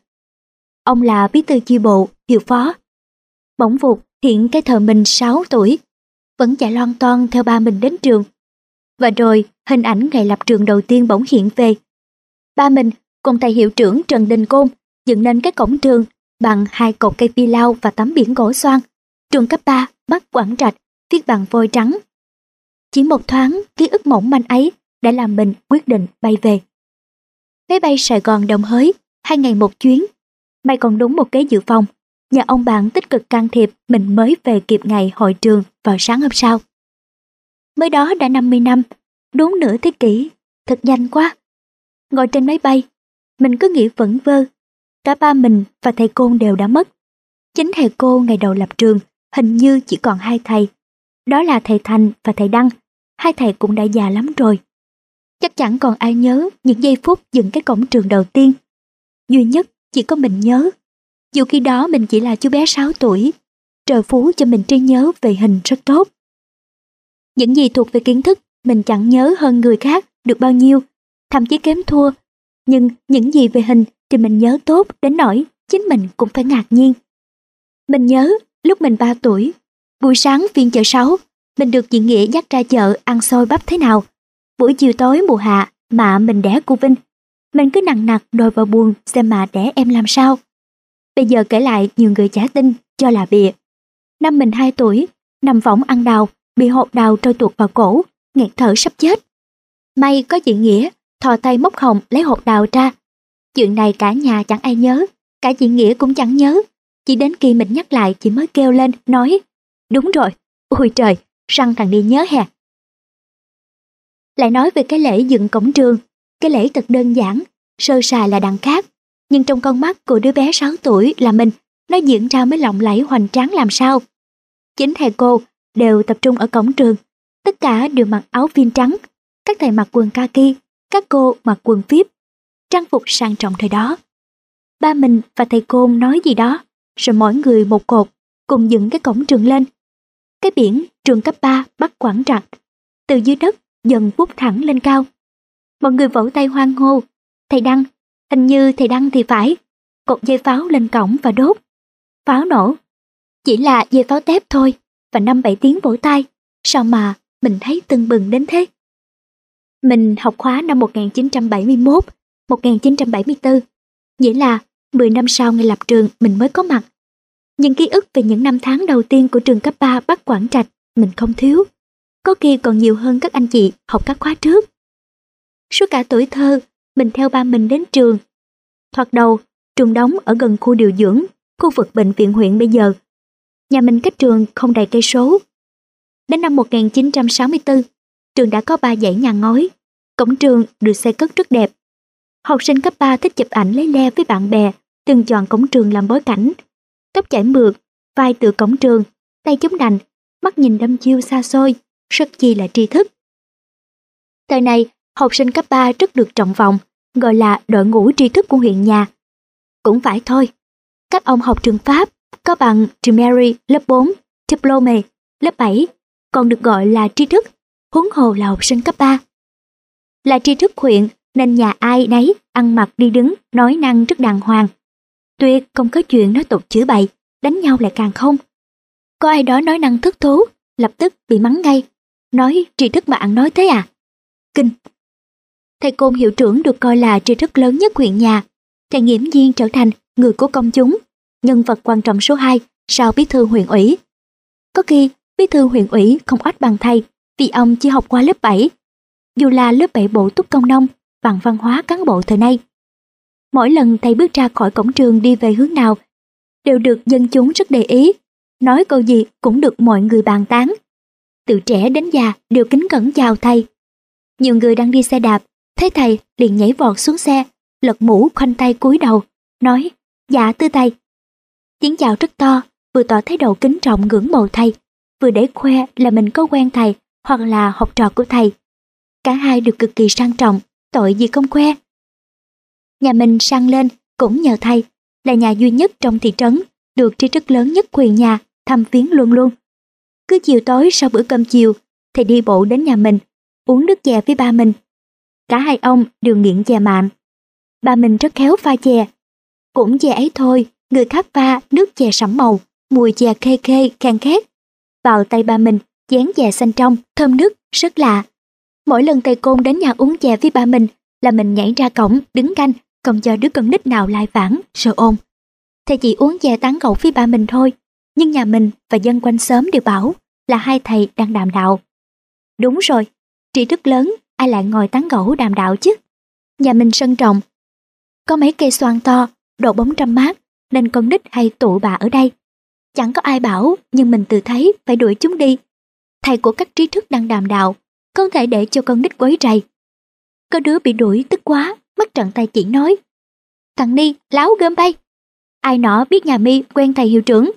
Ông là bí thư chi bộ, hiệu phó. Bỗng vụt hiện cái thời mình 6 tuổi, vẫn chạy loan toan theo ba mình đến trường. Và rồi hình ảnh ngày lập trường đầu tiên bỗng hiện về. Ba mình cùng thầy hiệu trưởng Trần Đình Côn dựng nên cái cổng trường bằng hai cột cây phi lao và tấm biển gỗ xoan. Trường cấp 3, Bắc Quảng Trạch, viết bằng vôi trắng. Chỉ một thoáng, ký ức mỏng manh ấy đã làm mình quyết định bay về. Máy bay Sài Gòn Đồng Hới, hai ngày một chuyến. May còn đúng một kế dự phòng. Nhờ ông bạn tích cực can thiệp, mình mới về kịp ngày hội trường vào sáng hôm sau. Mới đó đã 50 năm, đúng nửa thế kỷ, thật nhanh quá. Ngồi trên máy bay, mình cứ nghĩ vẩn vơ. Cả ba mình và thầy cô đều đã mất. Chính thầy cô ngày đầu lập trường hình như chỉ còn hai thầy. Đó là thầy Thành và thầy Đăng. Hai thầy cũng đã già lắm rồi. Chắc chẳng còn ai nhớ những giây phút dựng cái cổng trường đầu tiên. Duy nhất chỉ có mình nhớ. Dù khi đó mình chỉ là chú bé 6 tuổi, trời phú cho mình trí nhớ về hình rất tốt. Những gì thuộc về kiến thức mình chẳng nhớ hơn người khác được bao nhiêu, thậm chí kém thua. Nhưng những gì về hình thì mình nhớ tốt đến nỗi chính mình cũng phải ngạc nhiên. Mình nhớ lúc mình 3 tuổi, buổi sáng phiên chợ 6, mình được chị Nghĩa dắt ra chợ ăn xôi bắp thế nào. Buổi chiều tối mùa hạ, mà mình đẻ cô Vinh. Mình cứ nặng nặc đòi vào buồn xem mà đẻ em làm sao. Bây giờ kể lại nhiều người chả tin, cho là bịa. Năm mình 2 tuổi, nằm võng ăn đào, bị hột đào trôi tuột vào cổ, nghẹt thở sắp chết. May có chị Nghĩa, thò tay móc hồng lấy hột đào ra. Chuyện này cả nhà chẳng ai nhớ, cả chị Nghĩa cũng chẳng nhớ. Chỉ đến khi mình nhắc lại chị mới kêu lên, nói Đúng rồi, ôi trời, răng thằng đi nhớ hè, lại nói về cái lễ dựng cổng trường, cái lễ thật đơn giản, sơ sài là đằng khác. Nhưng trong con mắt của đứa bé 6 tuổi là mình, nó diễn ra mới lộng lẫy hoành tráng làm sao. Chính thầy cô đều tập trung ở cổng trường, tất cả đều mặc áo viên trắng, các thầy mặc quần kaki, các cô mặc quần phíp, trang phục sang trọng thời đó. Ba mình và thầy cô nói gì đó, rồi mỗi người một cột, cùng dựng cái cổng trường lên. Cái biển trường cấp 3 bắt Quảng Trạch, từ dưới đất dần bút thẳng lên cao. Mọi người vỗ tay hoan hô. Thầy Đăng, hình như thầy Đăng thì phải. Cột dây pháo lên cổng và đốt. Pháo nổ. Chỉ là dây pháo tép thôi, và năm bảy tiếng vỗ tay. Sao mà mình thấy tưng bừng đến thế? Mình học khóa năm 1971, 1974. Nghĩa là 10 năm sau ngày lập trường mình mới có mặt. Những ký ức về những năm tháng đầu tiên của trường cấp 3 Bắc Quảng Trạch mình không thiếu có khi còn nhiều hơn các anh chị học các khóa trước. Suốt cả tuổi thơ, mình theo ba mình đến trường. Thoạt đầu, trường đóng ở gần khu điều dưỡng, khu vực bệnh viện huyện bây giờ. Nhà mình cách trường không đầy cây số. Đến năm 1964, trường đã có ba dãy nhà ngói. Cổng trường được xây cất rất đẹp. Học sinh cấp 3 thích chụp ảnh lấy le với bạn bè, từng chọn cổng trường làm bối cảnh. Tóc chảy mượt, vai tựa cổng trường, tay chống đành, mắt nhìn đâm chiêu xa xôi rất chi là tri thức. Thời này, học sinh cấp 3 rất được trọng vọng, gọi là đội ngũ tri thức của huyện nhà. Cũng phải thôi, các ông học trường Pháp có bằng Primary lớp 4, Diplome lớp 7, còn được gọi là tri thức, huống hồ là học sinh cấp 3. Là tri thức huyện nên nhà ai nấy ăn mặc đi đứng, nói năng rất đàng hoàng. Tuyệt không có chuyện nói tục chửi bậy, đánh nhau lại càng không. Có ai đó nói năng thất thố, lập tức bị mắng ngay Nói tri thức mà ăn nói thế à? Kinh! Thầy Côn hiệu trưởng được coi là tri thức lớn nhất huyện nhà. Thầy nghiễm nhiên trở thành người của công chúng, nhân vật quan trọng số 2 sau bí thư huyện ủy. Có khi bí thư huyện ủy không oách bằng thầy vì ông chỉ học qua lớp 7. Dù là lớp 7 bộ túc công nông bằng văn hóa cán bộ thời nay. Mỗi lần thầy bước ra khỏi cổng trường đi về hướng nào đều được dân chúng rất để ý. Nói câu gì cũng được mọi người bàn tán từ trẻ đến già đều kính cẩn chào thầy. Nhiều người đang đi xe đạp, thấy thầy liền nhảy vọt xuống xe, lật mũ khoanh tay cúi đầu, nói, dạ tư thầy, tiếng chào rất to, vừa tỏ thái độ kính trọng ngưỡng mộ thầy, vừa để khoe là mình có quen thầy hoặc là học trò của thầy. Cả hai đều cực kỳ sang trọng, tội gì không khoe. Nhà mình sang lên cũng nhờ thầy, là nhà duy nhất trong thị trấn, được tri thức lớn nhất quyền nhà, thăm viếng luôn luôn. Cứ chiều tối sau bữa cơm chiều, thầy đi bộ đến nhà mình, uống nước chè với ba mình. Cả hai ông đều nghiện chè mặn Ba mình rất khéo pha chè. Cũng chè ấy thôi, người khác pha nước chè sẫm màu, mùi chè khê khê, khan khét. Vào tay ba mình, chén chè xanh trong, thơm nước, rất lạ. Mỗi lần thầy côn đến nhà uống chè với ba mình là mình nhảy ra cổng, đứng canh, không cho đứa con nít nào lại vãng, sợ ôm. Thầy chỉ uống chè tán gẫu với ba mình thôi, nhưng nhà mình và dân quanh xóm đều bảo là hai thầy đang đàm đạo. Đúng rồi, trí thức lớn, ai lại ngồi tán gẫu đàm đạo chứ? Nhà mình sân rộng có mấy cây xoan to, độ bóng trăm mát, nên con nít hay tụ bà ở đây. Chẳng có ai bảo, nhưng mình tự thấy phải đuổi chúng đi. Thầy của các trí thức đang đàm đạo, không thể để cho con nít quấy rầy. Có đứa bị đuổi tức quá, mắt trận tay chỉ nói. Thằng Ni, láo gơm bay. Ai nọ biết nhà mi quen thầy hiệu trưởng.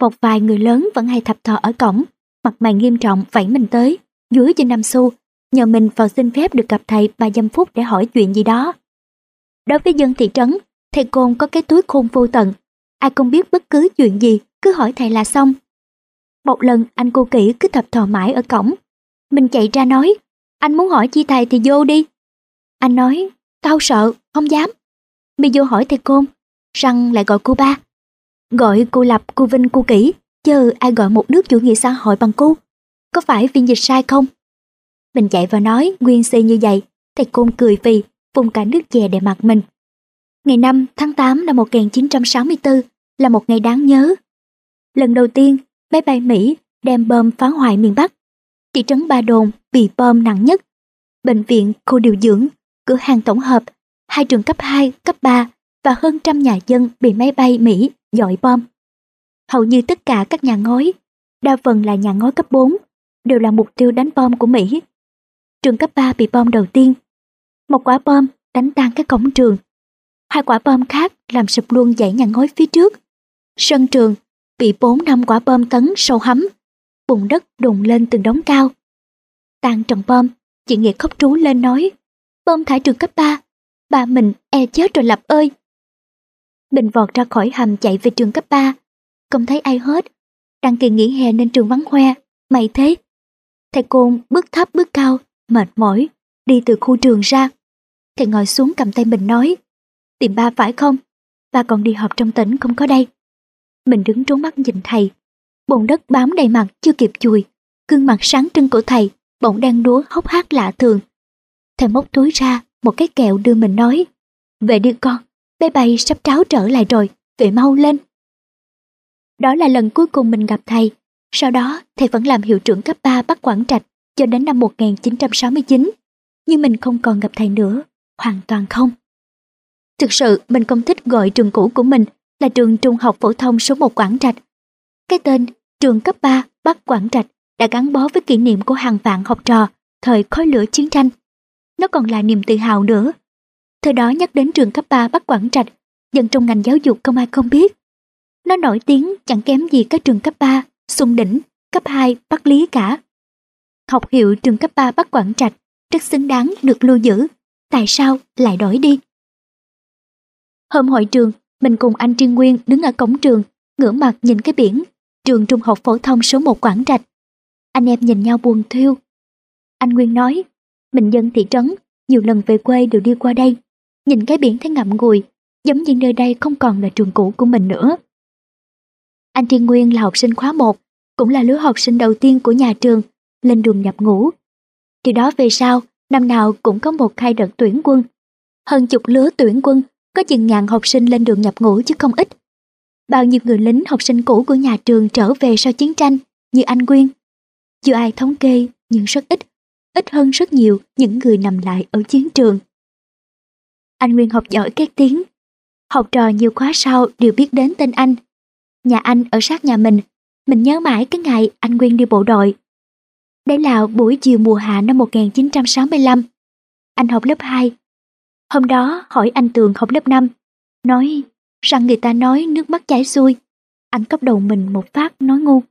Một vài người lớn vẫn hay thập thò ở cổng, mặt mày nghiêm trọng vẫy mình tới, dưới trên năm xu, nhờ mình vào xin phép được gặp thầy ba dăm phút để hỏi chuyện gì đó. Đối với dân thị trấn, thầy Côn có cái túi khôn vô tận. Ai không biết bất cứ chuyện gì, cứ hỏi thầy là xong. Một lần anh cô kỹ cứ thập thò mãi ở cổng. Mình chạy ra nói, anh muốn hỏi chi thầy thì vô đi. Anh nói, tao sợ, không dám. Mi vô hỏi thầy Côn, răng lại gọi cô ba. Gọi cô Lập, cô Vinh, cô Kỷ, chứ ai gọi một nước chủ nghĩa xã hội bằng cô? Có phải phiên dịch sai không? Mình chạy vào nói nguyên si như vậy, thầy Côn cười vì phun cả nước chè để mặt mình. Ngày 5 tháng 8 năm 1964 là một ngày đáng nhớ. Lần đầu tiên, máy bay Mỹ đem bom phá hoại miền Bắc. Thị trấn Ba Đồn bị bom nặng nhất. Bệnh viện, khu điều dưỡng, cửa hàng tổng hợp, hai trường cấp 2, cấp 3 và hơn trăm nhà dân bị máy bay Mỹ dội bom. Hầu như tất cả các nhà ngói, đa phần là nhà ngói cấp 4, đều là mục tiêu đánh bom của Mỹ. Trường cấp 3 bị bom đầu tiên một quả bom đánh tan các cổng trường. Hai quả bom khác làm sụp luôn dãy nhà ngói phía trước. Sân trường bị bốn năm quả bom tấn sâu hắm, bùn đất đùng lên từng đống cao. Tan trận bom, chị Nghĩa khóc trú lên nói, bom thải trường cấp 3, bà mình e chết rồi Lập ơi. Mình vọt ra khỏi hầm chạy về trường cấp 3, không thấy ai hết, đang kỳ nghỉ hè nên trường vắng hoe, mày thế. Thầy Côn bước thấp bước cao, mệt mỏi, đi từ khu trường ra. Thầy ngồi xuống cầm tay mình nói, tìm ba phải không? Ba còn đi họp trong tỉnh không có đây. Mình đứng trốn mắt nhìn thầy, bồn đất bám đầy mặt chưa kịp chùi, gương mặt sáng trưng của thầy bỗng đang đúa hốc hác lạ thường. Thầy móc túi ra một cái kẹo đưa mình nói, về đi con, bé bay sắp tráo trở lại rồi, về mau lên. Đó là lần cuối cùng mình gặp thầy, sau đó thầy vẫn làm hiệu trưởng cấp 3 Bắc Quảng Trạch cho đến năm 1969 nhưng mình không còn gặp thầy nữa, hoàn toàn không. Thực sự mình không thích gọi trường cũ của mình là trường trung học phổ thông số 1 Quảng Trạch. Cái tên trường cấp 3 Bắc Quảng Trạch đã gắn bó với kỷ niệm của hàng vạn học trò thời khói lửa chiến tranh. Nó còn là niềm tự hào nữa. Thời đó nhắc đến trường cấp 3 Bắc Quảng Trạch, dân trong ngành giáo dục không ai không biết. Nó nổi tiếng chẳng kém gì các trường cấp 3, Xuân Đỉnh, cấp 2, Bắc Lý cả. Học hiệu trường cấp 3 Bắc Quảng Trạch rất xứng đáng được lưu giữ, tại sao lại đổi đi? Hôm hội trường, mình cùng anh Triên Nguyên đứng ở cổng trường, ngửa mặt nhìn cái biển, trường trung học phổ thông số 1 Quảng Trạch. Anh em nhìn nhau buồn thiêu. Anh Nguyên nói, mình dân thị trấn, nhiều lần về quê đều đi qua đây, nhìn cái biển thấy ngậm ngùi, giống như nơi đây không còn là trường cũ của mình nữa. Anh Thiên Nguyên là học sinh khóa 1, cũng là lứa học sinh đầu tiên của nhà trường, lên đường nhập ngũ từ đó về sau, năm nào cũng có một khai đợt tuyển quân. Hơn chục lứa tuyển quân, có chừng ngàn học sinh lên đường nhập ngũ chứ không ít. Bao nhiêu người lính học sinh cũ của nhà trường trở về sau chiến tranh, như anh Nguyên. Chưa ai thống kê, nhưng rất ít, ít hơn rất nhiều những người nằm lại ở chiến trường. Anh Nguyên học giỏi các tiếng. Học trò nhiều khóa sau đều biết đến tên anh. Nhà anh ở sát nhà mình, mình nhớ mãi cái ngày anh Nguyên đi bộ đội đây là buổi chiều mùa hạ năm 1965. Anh học lớp 2. Hôm đó hỏi anh Tường học lớp 5. Nói, rằng người ta nói nước mắt chảy xuôi. Anh cốc đầu mình một phát nói ngu.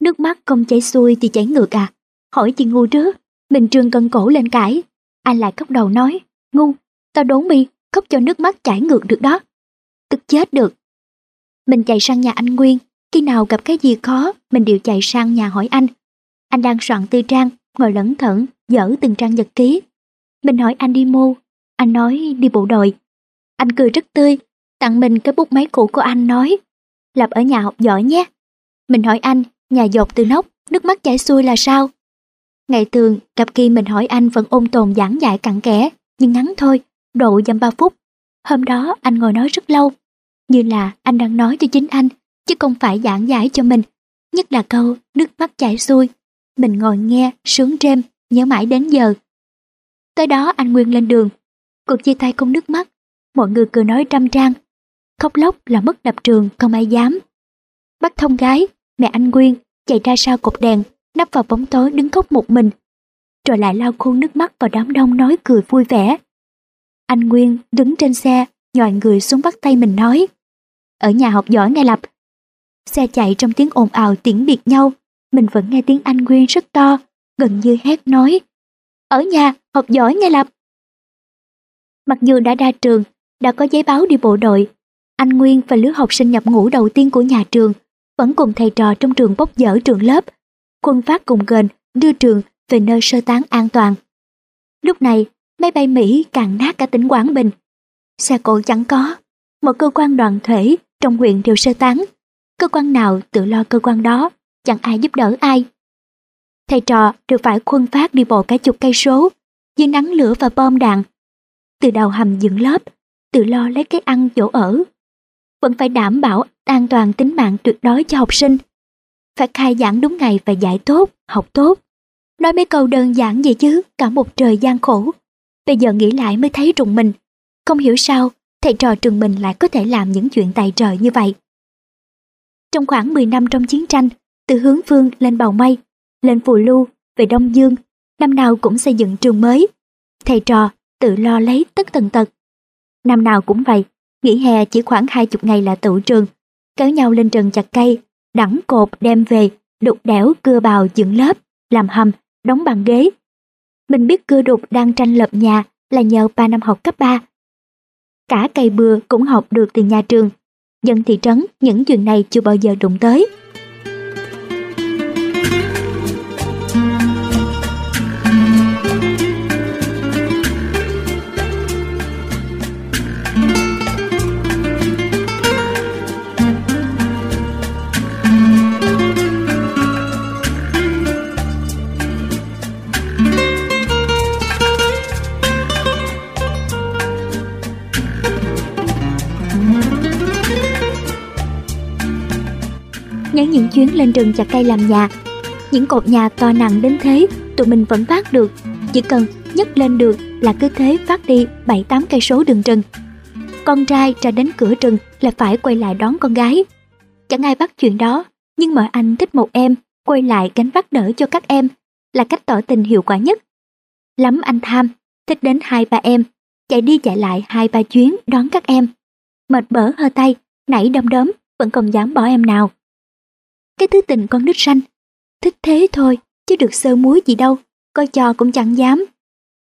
Nước mắt không chảy xuôi thì chảy ngược à? Hỏi chị ngu trước, mình trường cân cổ lên cãi. Anh lại cốc đầu nói, ngu, tao đốn mi, khóc cho nước mắt chảy ngược được đó. Tức chết được. Mình chạy sang nhà anh Nguyên, khi nào gặp cái gì khó, mình đều chạy sang nhà hỏi anh. Anh đang soạn tư trang, ngồi lẩn thận, dở từng trang nhật ký. Mình hỏi anh đi mô, anh nói đi bộ đội. Anh cười rất tươi, tặng mình cái bút máy cũ của anh nói, lập ở nhà học giỏi nhé. Mình hỏi anh, nhà dột từ nóc, nước mắt chảy xuôi là sao? Ngày thường, gặp kỳ mình hỏi anh vẫn ôn tồn giảng dạy cặn kẽ, nhưng ngắn thôi, độ dăm ba phút. Hôm đó anh ngồi nói rất lâu, như là anh đang nói cho chính anh, chứ không phải giảng giải cho mình. Nhất là câu nước mắt chảy xuôi. Mình ngồi nghe, sướng rêm, nhớ mãi đến giờ. Tới đó anh Nguyên lên đường. Cuộc chia tay không nước mắt. Mọi người cười nói trăm trang. Khóc lóc là mất đập trường, không ai dám. Bắt thông gái, mẹ anh Nguyên chạy ra sau cột đèn, nắp vào bóng tối đứng khóc một mình. Rồi lại lau khuôn nước mắt vào đám đông nói cười vui vẻ. Anh Nguyên đứng trên xe, nhòi người xuống bắt tay mình nói. Ở nhà học giỏi ngay lập. Xe chạy trong tiếng ồn ào tiễn biệt nhau, mình vẫn nghe tiếng anh Nguyên rất to, gần như hét nói. Ở nhà, học giỏi ngay lập. Mặc dù đã ra trường, đã có giấy báo đi bộ đội, anh Nguyên và lứa học sinh nhập ngũ đầu tiên của nhà trường vẫn cùng thầy trò trong trường bốc dở trường lớp, quân phát cùng gần đưa trường về nơi sơ tán an toàn. Lúc này, máy bay Mỹ càng nát cả tỉnh Quảng Bình. Xe cộ chẳng có, một cơ quan đoàn thể trong huyện đều sơ tán. Cơ quan nào tự lo cơ quan đó, chẳng ai giúp đỡ ai. Thầy trò đều phải khuân phát đi bộ cả chục cây số, dưới nắng lửa và bom đạn. Từ đầu hầm dựng lớp, tự lo lấy cái ăn chỗ ở. Vẫn phải đảm bảo an toàn tính mạng tuyệt đối cho học sinh. Phải khai giảng đúng ngày và dạy tốt, học tốt. Nói mấy câu đơn giản vậy chứ, cả một trời gian khổ. Bây giờ nghĩ lại mới thấy rùng mình. Không hiểu sao, thầy trò trường mình lại có thể làm những chuyện tài trời như vậy. Trong khoảng 10 năm trong chiến tranh, từ hướng phương lên bầu mây, lên phù lưu, về Đông Dương, năm nào cũng xây dựng trường mới. Thầy trò tự lo lấy tất tần tật. Năm nào cũng vậy, nghỉ hè chỉ khoảng hai chục ngày là tụ trường, kéo nhau lên trần chặt cây, đẳng cột đem về, đục đẽo cưa bào dựng lớp, làm hầm, đóng bàn ghế. Mình biết cưa đục đang tranh lập nhà là nhờ ba năm học cấp 3. Cả cây bừa cũng học được từ nhà trường. Dân thị trấn, những chuyện này chưa bao giờ đụng tới. Chuyến lên rừng chặt cây làm nhà. Những cột nhà to nặng đến thế, tụi mình vẫn vác được. Chỉ cần nhấc lên được là cứ thế vác đi 7-8 cây số đường rừng. Con trai ra đến cửa rừng là phải quay lại đón con gái. Chẳng ai bắt chuyện đó, nhưng mà anh thích một em, quay lại gánh vác đỡ cho các em là cách tỏ tình hiệu quả nhất. Lắm anh tham, thích đến hai ba em, chạy đi chạy lại hai ba chuyến đón các em. Mệt bở hơ tay, nảy đom đóm, vẫn còn dám bỏ em nào. Cái thứ tình con nít xanh. Thích thế thôi, chứ được sơ muối gì đâu, coi trò cũng chẳng dám.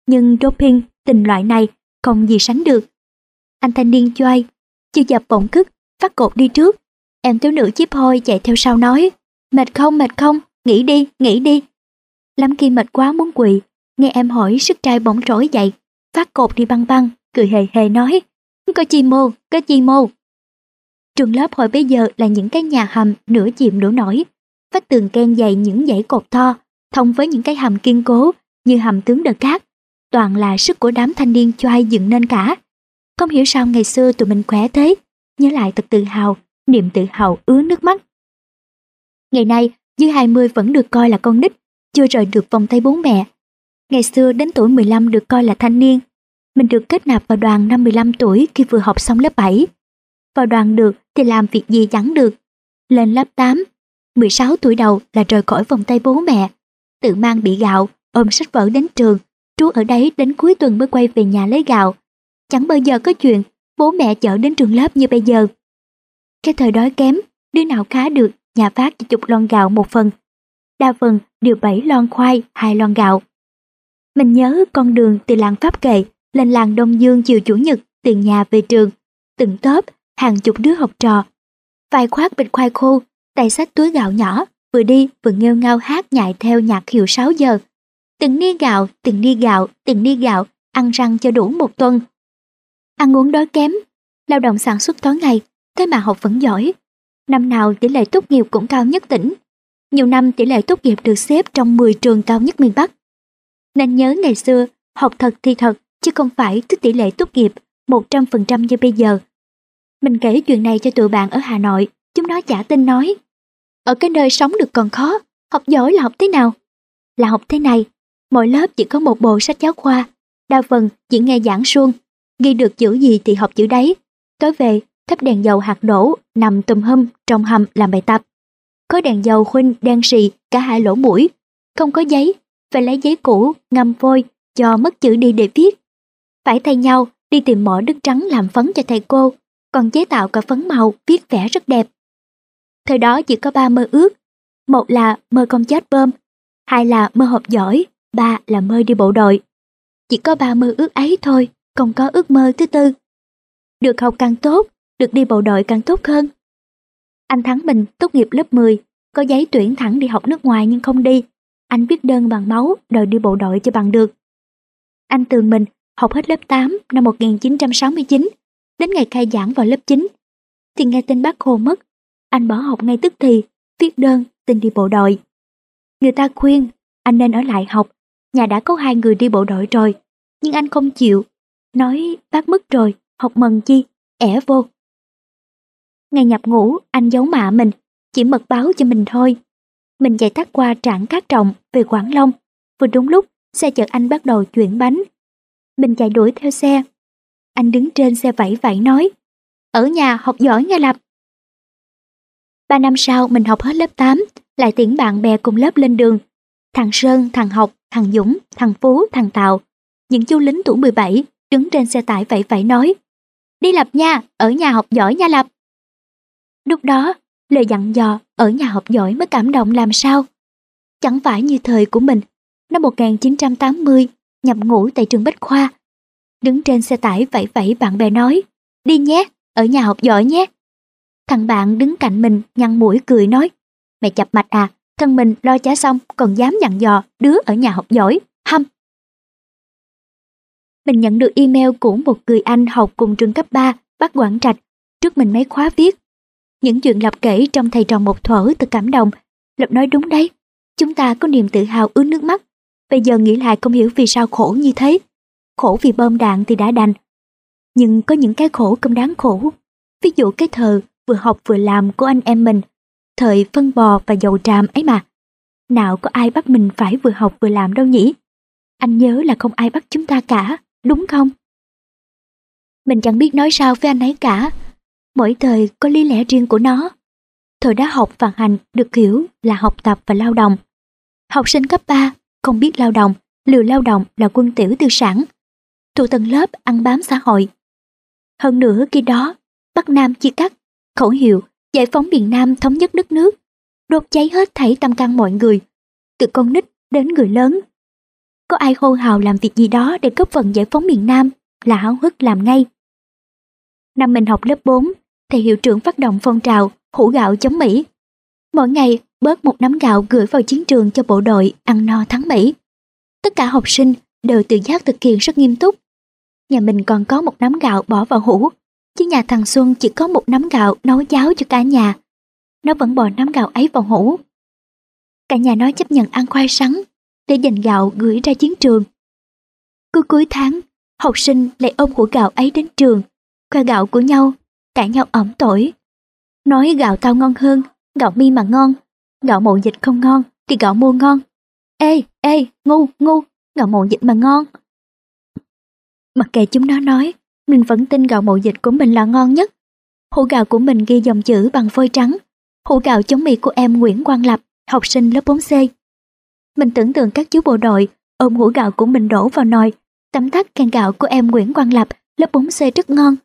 Nhưng doping, tình loại này, không gì sánh được. Anh thanh niên choai, chưa dập bỗng cức, phát cột đi trước. Em thiếu nữ chip hôi chạy theo sau nói, mệt không, mệt không, nghỉ đi, nghỉ đi. Lắm khi mệt quá muốn quỵ, nghe em hỏi sức trai bỗng trỗi dậy, phát cột đi băng băng, cười hề hề nói, có chi mô, có chi mô. Trường lớp hồi bây giờ là những cái nhà hầm nửa chìm nửa nổi, vách tường ken dày những dãy cột to, thông với những cái hầm kiên cố như hầm tướng đờ cát. Toàn là sức của đám thanh niên choai dựng nên cả. Không hiểu sao ngày xưa tụi mình khỏe thế, nhớ lại thật tự hào, niềm tự hào ứa nước mắt. Ngày nay, dưới 20 vẫn được coi là con nít, chưa rời được vòng tay bố mẹ. Ngày xưa đến tuổi 15 được coi là thanh niên. Mình được kết nạp vào đoàn năm 15 tuổi khi vừa học xong lớp 7 vào đoàn được thì làm việc gì chẳng được. Lên lớp 8, 16 tuổi đầu là rời khỏi vòng tay bố mẹ, tự mang bị gạo, ôm sách vở đến trường, trú ở đấy đến cuối tuần mới quay về nhà lấy gạo. Chẳng bao giờ có chuyện bố mẹ chở đến trường lớp như bây giờ. Cái thời đói kém, đứa nào khá được, nhà phát chỉ chục lon gạo một phần. Đa phần đều bảy lon khoai, hai lon gạo. Mình nhớ con đường từ làng Pháp Kệ lên làng Đông Dương chiều Chủ nhật từ nhà về trường. Từng tớp, hàng chục đứa học trò. Vài khoác bịch khoai khô, tay sách túi gạo nhỏ, vừa đi vừa nghêu ngao hát nhại theo nhạc hiệu 6 giờ. Từng ni gạo, từng ni gạo, từng ni gạo, ăn răng cho đủ một tuần. Ăn uống đói kém, lao động sản xuất tối ngày, thế mà học vẫn giỏi. Năm nào tỷ lệ tốt nghiệp cũng cao nhất tỉnh. Nhiều năm tỷ lệ tốt nghiệp được xếp trong 10 trường cao nhất miền Bắc. Nên nhớ ngày xưa, học thật thì thật, chứ không phải tức tỷ lệ tốt nghiệp 100% như bây giờ. Mình kể chuyện này cho tụi bạn ở Hà Nội, chúng nó chả tin nói. Ở cái nơi sống được còn khó, học giỏi là học thế nào? Là học thế này, mỗi lớp chỉ có một bộ sách giáo khoa, đa phần chỉ nghe giảng suông, ghi được chữ gì thì học chữ đấy. Tối về, thắp đèn dầu hạt đổ, nằm tùm hum trong hầm làm bài tập. Có đèn dầu khuynh đen xì cả hai lỗ mũi, không có giấy, phải lấy giấy cũ ngâm vôi cho mất chữ đi để viết. Phải thay nhau đi tìm mỏ đất trắng làm phấn cho thầy cô, còn chế tạo cả phấn màu viết vẽ rất đẹp. Thời đó chỉ có ba mơ ước, một là mơ công chết bơm, hai là mơ học giỏi, ba là mơ đi bộ đội. Chỉ có ba mơ ước ấy thôi, không có ước mơ thứ tư. Được học càng tốt, được đi bộ đội càng tốt hơn. Anh Thắng mình tốt nghiệp lớp 10, có giấy tuyển thẳng đi học nước ngoài nhưng không đi. Anh viết đơn bằng máu đòi đi bộ đội cho bằng được. Anh Tường mình học hết lớp 8 năm 1969, đến ngày khai giảng vào lớp 9. Thì nghe tin bác Hồ mất, anh bỏ học ngay tức thì, viết đơn xin đi bộ đội. Người ta khuyên anh nên ở lại học, nhà đã có hai người đi bộ đội rồi, nhưng anh không chịu, nói bác mất rồi, học mần chi, ẻ vô. Ngày nhập ngủ, anh giấu mạ mình, chỉ mật báo cho mình thôi. Mình chạy tắt qua trảng cát trọng về Quảng Long, vừa đúng lúc xe chở anh bắt đầu chuyển bánh. Mình chạy đuổi theo xe. Anh đứng trên xe vẫy vẫy nói, ở nhà học giỏi nghe Lập. Ba năm sau mình học hết lớp 8, lại tiễn bạn bè cùng lớp lên đường. Thằng Sơn, thằng Học, thằng Dũng, thằng Phú, thằng Tạo. Những chú lính tuổi 17 đứng trên xe tải vẫy vẫy nói, đi Lập nha, ở nhà học giỏi nha Lập. Lúc đó, lời dặn dò ở nhà học giỏi mới cảm động làm sao. Chẳng phải như thời của mình, năm 1980, nhập ngũ tại trường Bách Khoa. Đứng trên xe tải vẫy vẫy bạn bè nói, đi nhé, ở nhà học giỏi nhé. Thằng bạn đứng cạnh mình nhăn mũi cười nói, mẹ chập mạch à, thân mình lo trả xong còn dám dặn dò đứa ở nhà học giỏi, hâm. Mình nhận được email của một người anh học cùng trường cấp 3, bác Quảng Trạch, trước mình mấy khóa viết những chuyện Lập kể trong thầy trò một thuở từ cảm động. Lập nói đúng đấy, chúng ta có niềm tự hào ướt nước mắt. Bây giờ nghĩ lại không hiểu vì sao khổ như thế. Khổ vì bom đạn thì đã đành. Nhưng có những cái khổ cũng đáng khổ. Ví dụ cái thờ vừa học vừa làm của anh em mình. Thời phân bò và dầu tràm ấy mà. Nào có ai bắt mình phải vừa học vừa làm đâu nhỉ? Anh nhớ là không ai bắt chúng ta cả, đúng không? Mình chẳng biết nói sao với anh ấy cả, mỗi thời có lý lẽ riêng của nó. Thời đã học và hành được hiểu là học tập và lao động. Học sinh cấp 3 không biết lao động, lừa lao động là quân tiểu tư sản. Tụ tầng lớp ăn bám xã hội. Hơn nữa khi đó, Bắc Nam chia cắt, khẩu hiệu giải phóng miền Nam thống nhất đất nước, đốt cháy hết thảy tâm can mọi người, từ con nít đến người lớn. Có ai hô hào làm việc gì đó để góp phần giải phóng miền Nam là háo hức làm ngay. Năm mình học lớp 4, thầy hiệu trưởng phát động phong trào hũ gạo chống Mỹ. Mỗi ngày bớt một nắm gạo gửi vào chiến trường cho bộ đội ăn no thắng Mỹ. Tất cả học sinh đều tự giác thực hiện rất nghiêm túc. Nhà mình còn có một nắm gạo bỏ vào hũ, chứ nhà thằng Xuân chỉ có một nắm gạo nấu cháo cho cả nhà. Nó vẫn bỏ nắm gạo ấy vào hũ. Cả nhà nó chấp nhận ăn khoai sắn để dành gạo gửi ra chiến trường. Cứ cuối tháng, học sinh lại ôm hũ gạo ấy đến trường, khoe gạo của nhau cãi nhau ẩm tỏi. Nói gạo tao ngon hơn, gạo mi mà ngon, gạo mộ dịch không ngon thì gạo mua ngon. Ê, ê, ngu, ngu, gạo mộ dịch mà ngon. Mặc kệ chúng nó nói, mình vẫn tin gạo mậu dịch của mình là ngon nhất. Hũ gạo của mình ghi dòng chữ bằng phôi trắng. Hũ gạo chống mì của em Nguyễn Quang Lập, học sinh lớp 4C. Mình tưởng tượng các chú bộ đội ôm hũ gạo của mình đổ vào nồi, Tấm tắt can gạo của em Nguyễn Quang Lập, lớp 4C rất ngon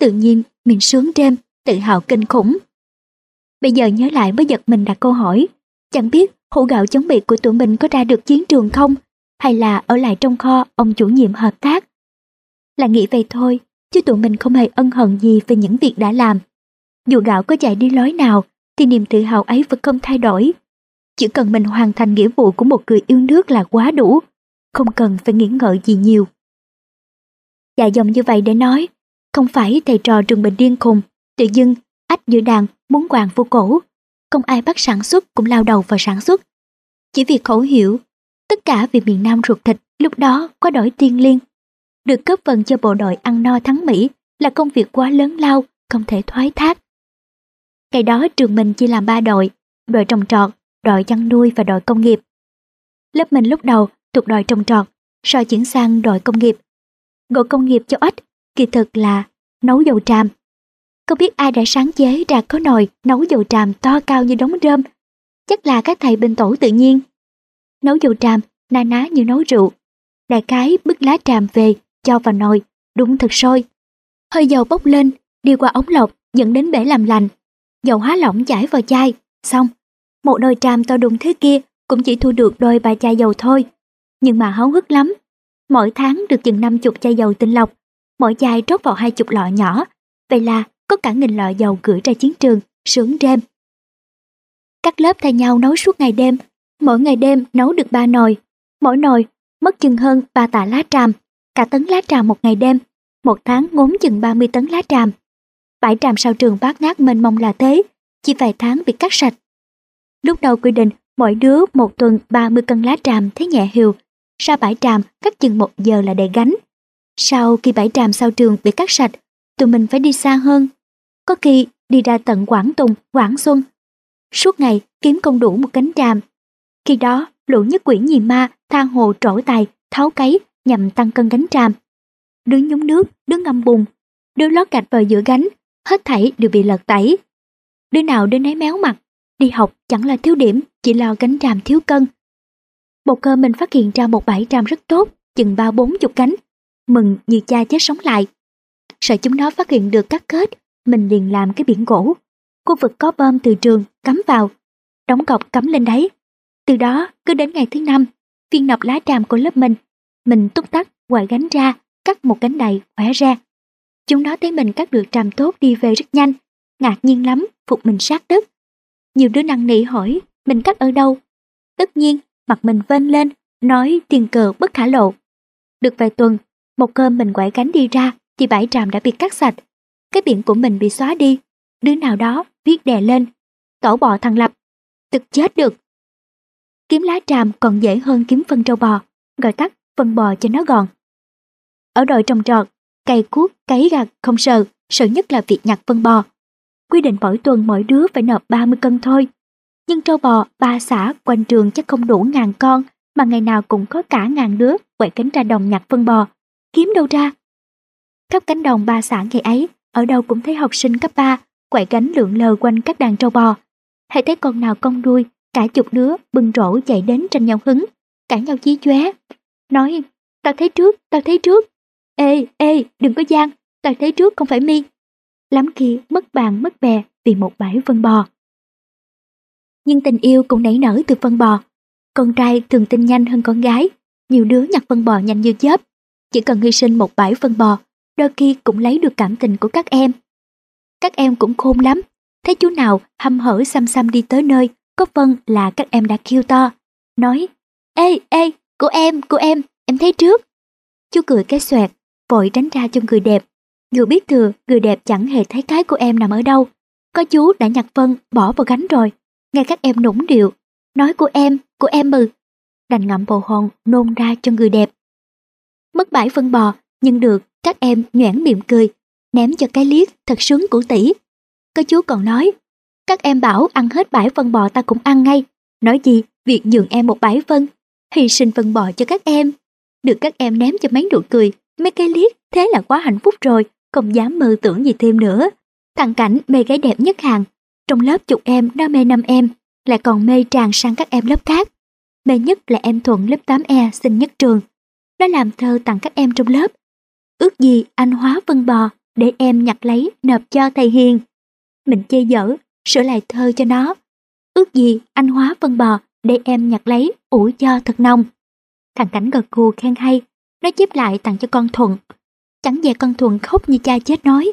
tự nhiên mình sướng đêm, tự hào kinh khủng. Bây giờ nhớ lại mới giật mình đặt câu hỏi, chẳng biết hũ gạo chống bị của tụi mình có ra được chiến trường không, hay là ở lại trong kho ông chủ nhiệm hợp tác. Là nghĩ vậy thôi, chứ tụi mình không hề ân hận gì về những việc đã làm. Dù gạo có chạy đi lối nào, thì niềm tự hào ấy vẫn không thay đổi. Chỉ cần mình hoàn thành nghĩa vụ của một người yêu nước là quá đủ, không cần phải nghĩ ngợi gì nhiều. Dạ dòng như vậy để nói, không phải thầy trò trường bình điên khùng, tự dưng ách giữa đàn muốn hoàng vô cổ. Không ai bắt sản xuất cũng lao đầu vào sản xuất. Chỉ vì khẩu hiểu, tất cả vì miền Nam ruột thịt lúc đó có đổi tiên liên. Được cấp phần cho bộ đội ăn no thắng Mỹ là công việc quá lớn lao, không thể thoái thác. Ngày đó trường mình chỉ làm ba đội, đội trồng trọt, đội chăn nuôi và đội công nghiệp. Lớp mình lúc đầu thuộc đội trồng trọt, sau chuyển sang đội công nghiệp. Đội công nghiệp cho ếch, kỳ thực là nấu dầu tràm. Không biết ai đã sáng chế ra có nồi nấu dầu tràm to cao như đống rơm. Chắc là các thầy bên tổ tự nhiên. Nấu dầu tràm, na ná như nấu rượu. Đại cái bứt lá tràm về, cho vào nồi, đúng thật sôi. Hơi dầu bốc lên, đi qua ống lọc, dẫn đến bể làm lành. Dầu hóa lỏng chảy vào chai, xong. Một nồi tràm to đùng thế kia cũng chỉ thu được đôi ba chai dầu thôi. Nhưng mà háo hức lắm. Mỗi tháng được chừng năm chục chai dầu tinh lọc, mỗi chai trót vào hai chục lọ nhỏ. Vậy là có cả nghìn lọ dầu gửi ra chiến trường, sướng rêm. Các lớp thay nhau nấu suốt ngày đêm, mỗi ngày đêm nấu được ba nồi. Mỗi nồi mất chừng hơn ba tạ lá tràm, cả tấn lá tràm một ngày đêm, một tháng ngốn chừng 30 tấn lá tràm. Bãi tràm sau trường bát ngát mênh mông là thế, chỉ vài tháng bị cắt sạch. Lúc đầu quy định mỗi đứa một tuần 30 cân lá tràm thấy nhẹ hiều, ra bãi tràm cắt chừng một giờ là để gánh. Sau khi bãi tràm sau trường bị cắt sạch, tụi mình phải đi xa hơn. Có khi đi ra tận Quảng Tùng, Quảng Xuân. Suốt ngày kiếm không đủ một cánh tràm. Khi đó, lũ nhất quỷ nhì ma, tha hồ trổ tài, tháo cấy nhằm tăng cân gánh tràm. Đứa nhúng nước, đứa ngâm bùn, đứa lót gạch vào giữa gánh, hết thảy đều bị lật tẩy. Đứa nào đứa nấy méo mặt, đi học chẳng là thiếu điểm, chỉ lo gánh tràm thiếu cân. Một cơ mình phát hiện ra một bãi tràm rất tốt, chừng ba bốn chục cánh. Mừng như cha chết sống lại. Sợ chúng nó phát hiện được các kết, mình liền làm cái biển gỗ. Khu vực có bơm từ trường, cắm vào. Đóng cọc cắm lên đấy. Từ đó, cứ đến ngày thứ năm, viên nọc lá tràm của lớp mình, mình túc tắc, quậy gánh ra, cắt một cánh đầy, khỏe ra. Chúng nó thấy mình cắt được tràm tốt đi về rất nhanh, ngạc nhiên lắm, phục mình sát đất. Nhiều đứa năn nỉ hỏi, mình cắt ở đâu? Tất nhiên, mặt mình vên lên, nói tiền cờ bất khả lộ. Được vài tuần, một cơm mình quậy gánh đi ra, thì bãi tràm đã bị cắt sạch. Cái biển của mình bị xóa đi, đứa nào đó viết đè lên, tổ bò thằng Lập, tức chết được. Kiếm lá tràm còn dễ hơn kiếm phân trâu bò, gọi tắt phân bò cho nó gọn. Ở đội trồng trọt, cày cuốc, cấy gặt không sợ, sợ nhất là việc nhặt phân bò. Quy định mỗi tuần mỗi đứa phải nộp 30 cân thôi. Nhưng trâu bò ba xã quanh trường chắc không đủ ngàn con, mà ngày nào cũng có cả ngàn đứa quậy cánh ra đồng nhặt phân bò. Kiếm đâu ra? Khắp cánh đồng ba xã ngày ấy, ở đâu cũng thấy học sinh cấp 3 quậy cánh lượn lờ quanh các đàn trâu bò. Hãy thấy con nào con đuôi, cả chục đứa bưng rổ chạy đến tranh nhau hứng, cãi nhau chí chóe. Nói, tao thấy trước, tao thấy trước. Ê, ê, đừng có gian, tao thấy trước không phải mi. Lắm khi mất bàn mất bè vì một bãi phân bò. Nhưng tình yêu cũng nảy nở từ phân bò. Con trai thường tin nhanh hơn con gái, nhiều đứa nhặt phân bò nhanh như chớp. Chỉ cần hy sinh một bãi phân bò, đôi khi cũng lấy được cảm tình của các em. Các em cũng khôn lắm, thấy chú nào hăm hở xăm xăm đi tới nơi, có phân là các em đã kêu to. Nói, ê, ê, của em, của em, em thấy trước. Chú cười cái xoẹt, vội tránh ra cho người đẹp. Dù biết thừa, người đẹp chẳng hề thấy cái của em nằm ở đâu. Có chú đã nhặt phân, bỏ vào gánh rồi. Nghe các em nũng điệu, nói của em, của em mừ. Đành ngậm bồ hòn nôn ra cho người đẹp. Mất bãi phân bò, nhưng được các em nhoẻn miệng cười, ném cho cái liếc thật sướng của tỷ. Có chú còn nói, các em bảo ăn hết bãi phân bò ta cũng ăn ngay. Nói gì, việc nhường em một bãi phân, hy sinh phân bò cho các em. Được các em ném cho mấy nụ cười, mấy cái liếc, thế là quá hạnh phúc rồi, không dám mơ tưởng gì thêm nữa. Thằng Cảnh mê gái đẹp nhất hàng, trong lớp chục em nó mê năm em, lại còn mê tràn sang các em lớp khác. Mê nhất là em Thuận lớp 8E sinh nhất trường. Nó làm thơ tặng các em trong lớp. Ước gì anh hóa phân bò, để em nhặt lấy nộp cho thầy Hiền. Mình chê dở, sửa lại thơ cho nó. Ước gì anh hóa phân bò để em nhặt lấy ủi cho thật nông. Thằng Cảnh gật gù khen hay, nó chép lại tặng cho con Thuận. Chẳng về con Thuận khóc như cha chết nói.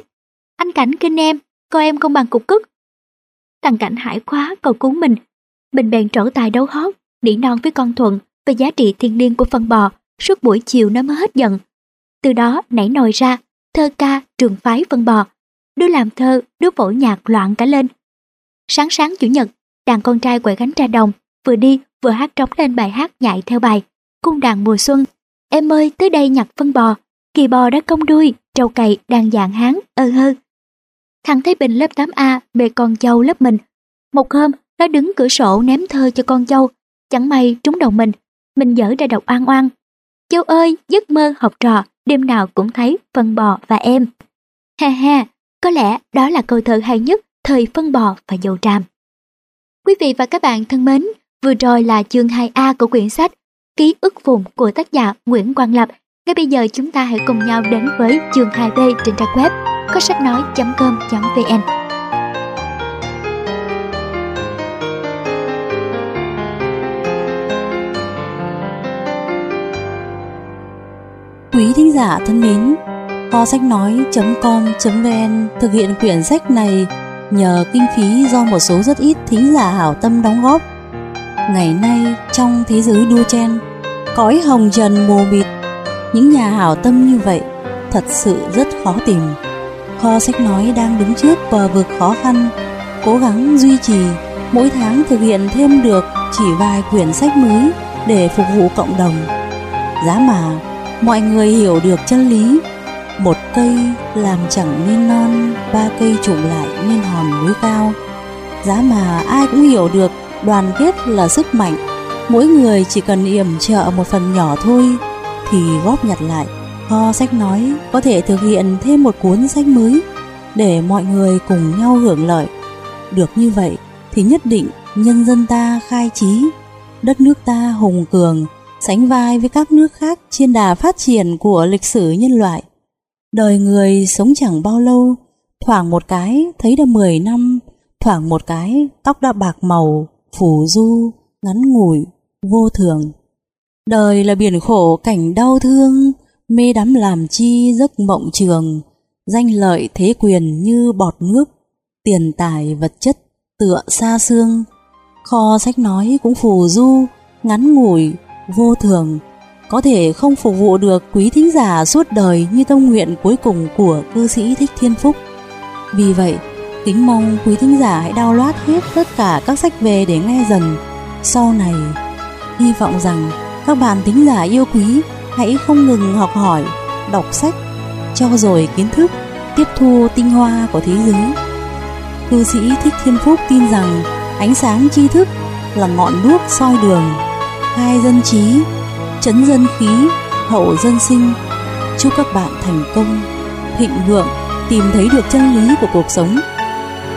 Anh Cảnh kinh em, coi em không bằng cục cức. Thằng Cảnh hải quá cầu cứu mình. Mình bèn trổ tài đấu hót, nỉ non với con Thuận về giá trị thiên liêng của phân bò. Suốt buổi chiều nó mới hết giận. Từ đó nảy nồi ra, thơ ca trường phái phân bò. Đứa làm thơ, đứa vỗ nhạc loạn cả lên. Sáng sáng chủ nhật, đàn con trai quậy gánh ra đồng, vừa đi vừa hát trống lên bài hát nhại theo bài. Cung đàn mùa xuân, em ơi tới đây nhặt phân bò, kỳ bò đã công đuôi, trâu cày đang dạng hán, ơ hơ. Thằng Thái Bình lớp 8A bề con châu lớp mình. Một hôm, nó đứng cửa sổ ném thơ cho con châu, chẳng may trúng đầu mình, mình dở ra đọc oan oan. Châu ơi, giấc mơ học trò, đêm nào cũng thấy phân bò và em. Ha ha, có lẽ đó là câu thơ hay nhất thời phân bò và dầu tràm. Quý vị và các bạn thân mến, vừa rồi là chương 2A của quyển sách Ký ức vùng của tác giả Nguyễn Quang Lập. Ngay bây giờ chúng ta hãy cùng nhau đến với chương 2B trên trang web có sách nói.com.vn. Quý thính giả thân mến, kho sách nói.com.vn thực hiện quyển sách này nhờ kinh phí do một số rất ít thính giả hảo tâm đóng góp. Ngày nay trong thế giới đua chen, cõi hồng trần mù mịt, những nhà hảo tâm như vậy thật sự rất khó tìm. Kho sách nói đang đứng trước bờ vực khó khăn, cố gắng duy trì, mỗi tháng thực hiện thêm được chỉ vài quyển sách mới để phục vụ cộng đồng. Giá mà mọi người hiểu được chân lý một cây làm chẳng nên non ba cây trụm lại nên hòn núi cao giá mà ai cũng hiểu được đoàn kết là sức mạnh. Mỗi người chỉ cần yểm trợ một phần nhỏ thôi thì góp nhặt lại. Kho sách nói có thể thực hiện thêm một cuốn sách mới để mọi người cùng nhau hưởng lợi. Được như vậy thì nhất định nhân dân ta khai trí đất nước ta hùng cường sánh vai với các nước khác trên đà phát triển của lịch sử nhân loại. Đời người sống chẳng bao lâu, thoảng một cái thấy đã 10 năm, thoảng một cái tóc đã bạc màu, phù du, ngắn ngủi, vô thường. Đời là biển khổ cảnh đau thương, mê đắm làm chi giấc mộng trường, danh lợi thế quyền như bọt nước, tiền tài vật chất tựa xa xương. Kho sách nói cũng phù du, ngắn ngủi, vô thường, có thể không phục vụ được quý thính giả suốt đời như tâm nguyện cuối cùng của cư sĩ Thích Thiên Phúc. Vì vậy, kính mong quý thính giả hãy download hết tất cả các sách về để nghe dần. Sau này, hy vọng rằng các bạn thính giả yêu quý hãy không ngừng học hỏi, đọc sách, cho rồi kiến thức, tiếp thu tinh hoa của thế giới. Cư sĩ Thích Thiên Phúc tin rằng ánh sáng tri thức là ngọn đuốc soi đường khai dân trí, chấn dân khí, hậu dân sinh. Chúc các bạn thành công, thịnh vượng, tìm thấy được chân lý của cuộc sống.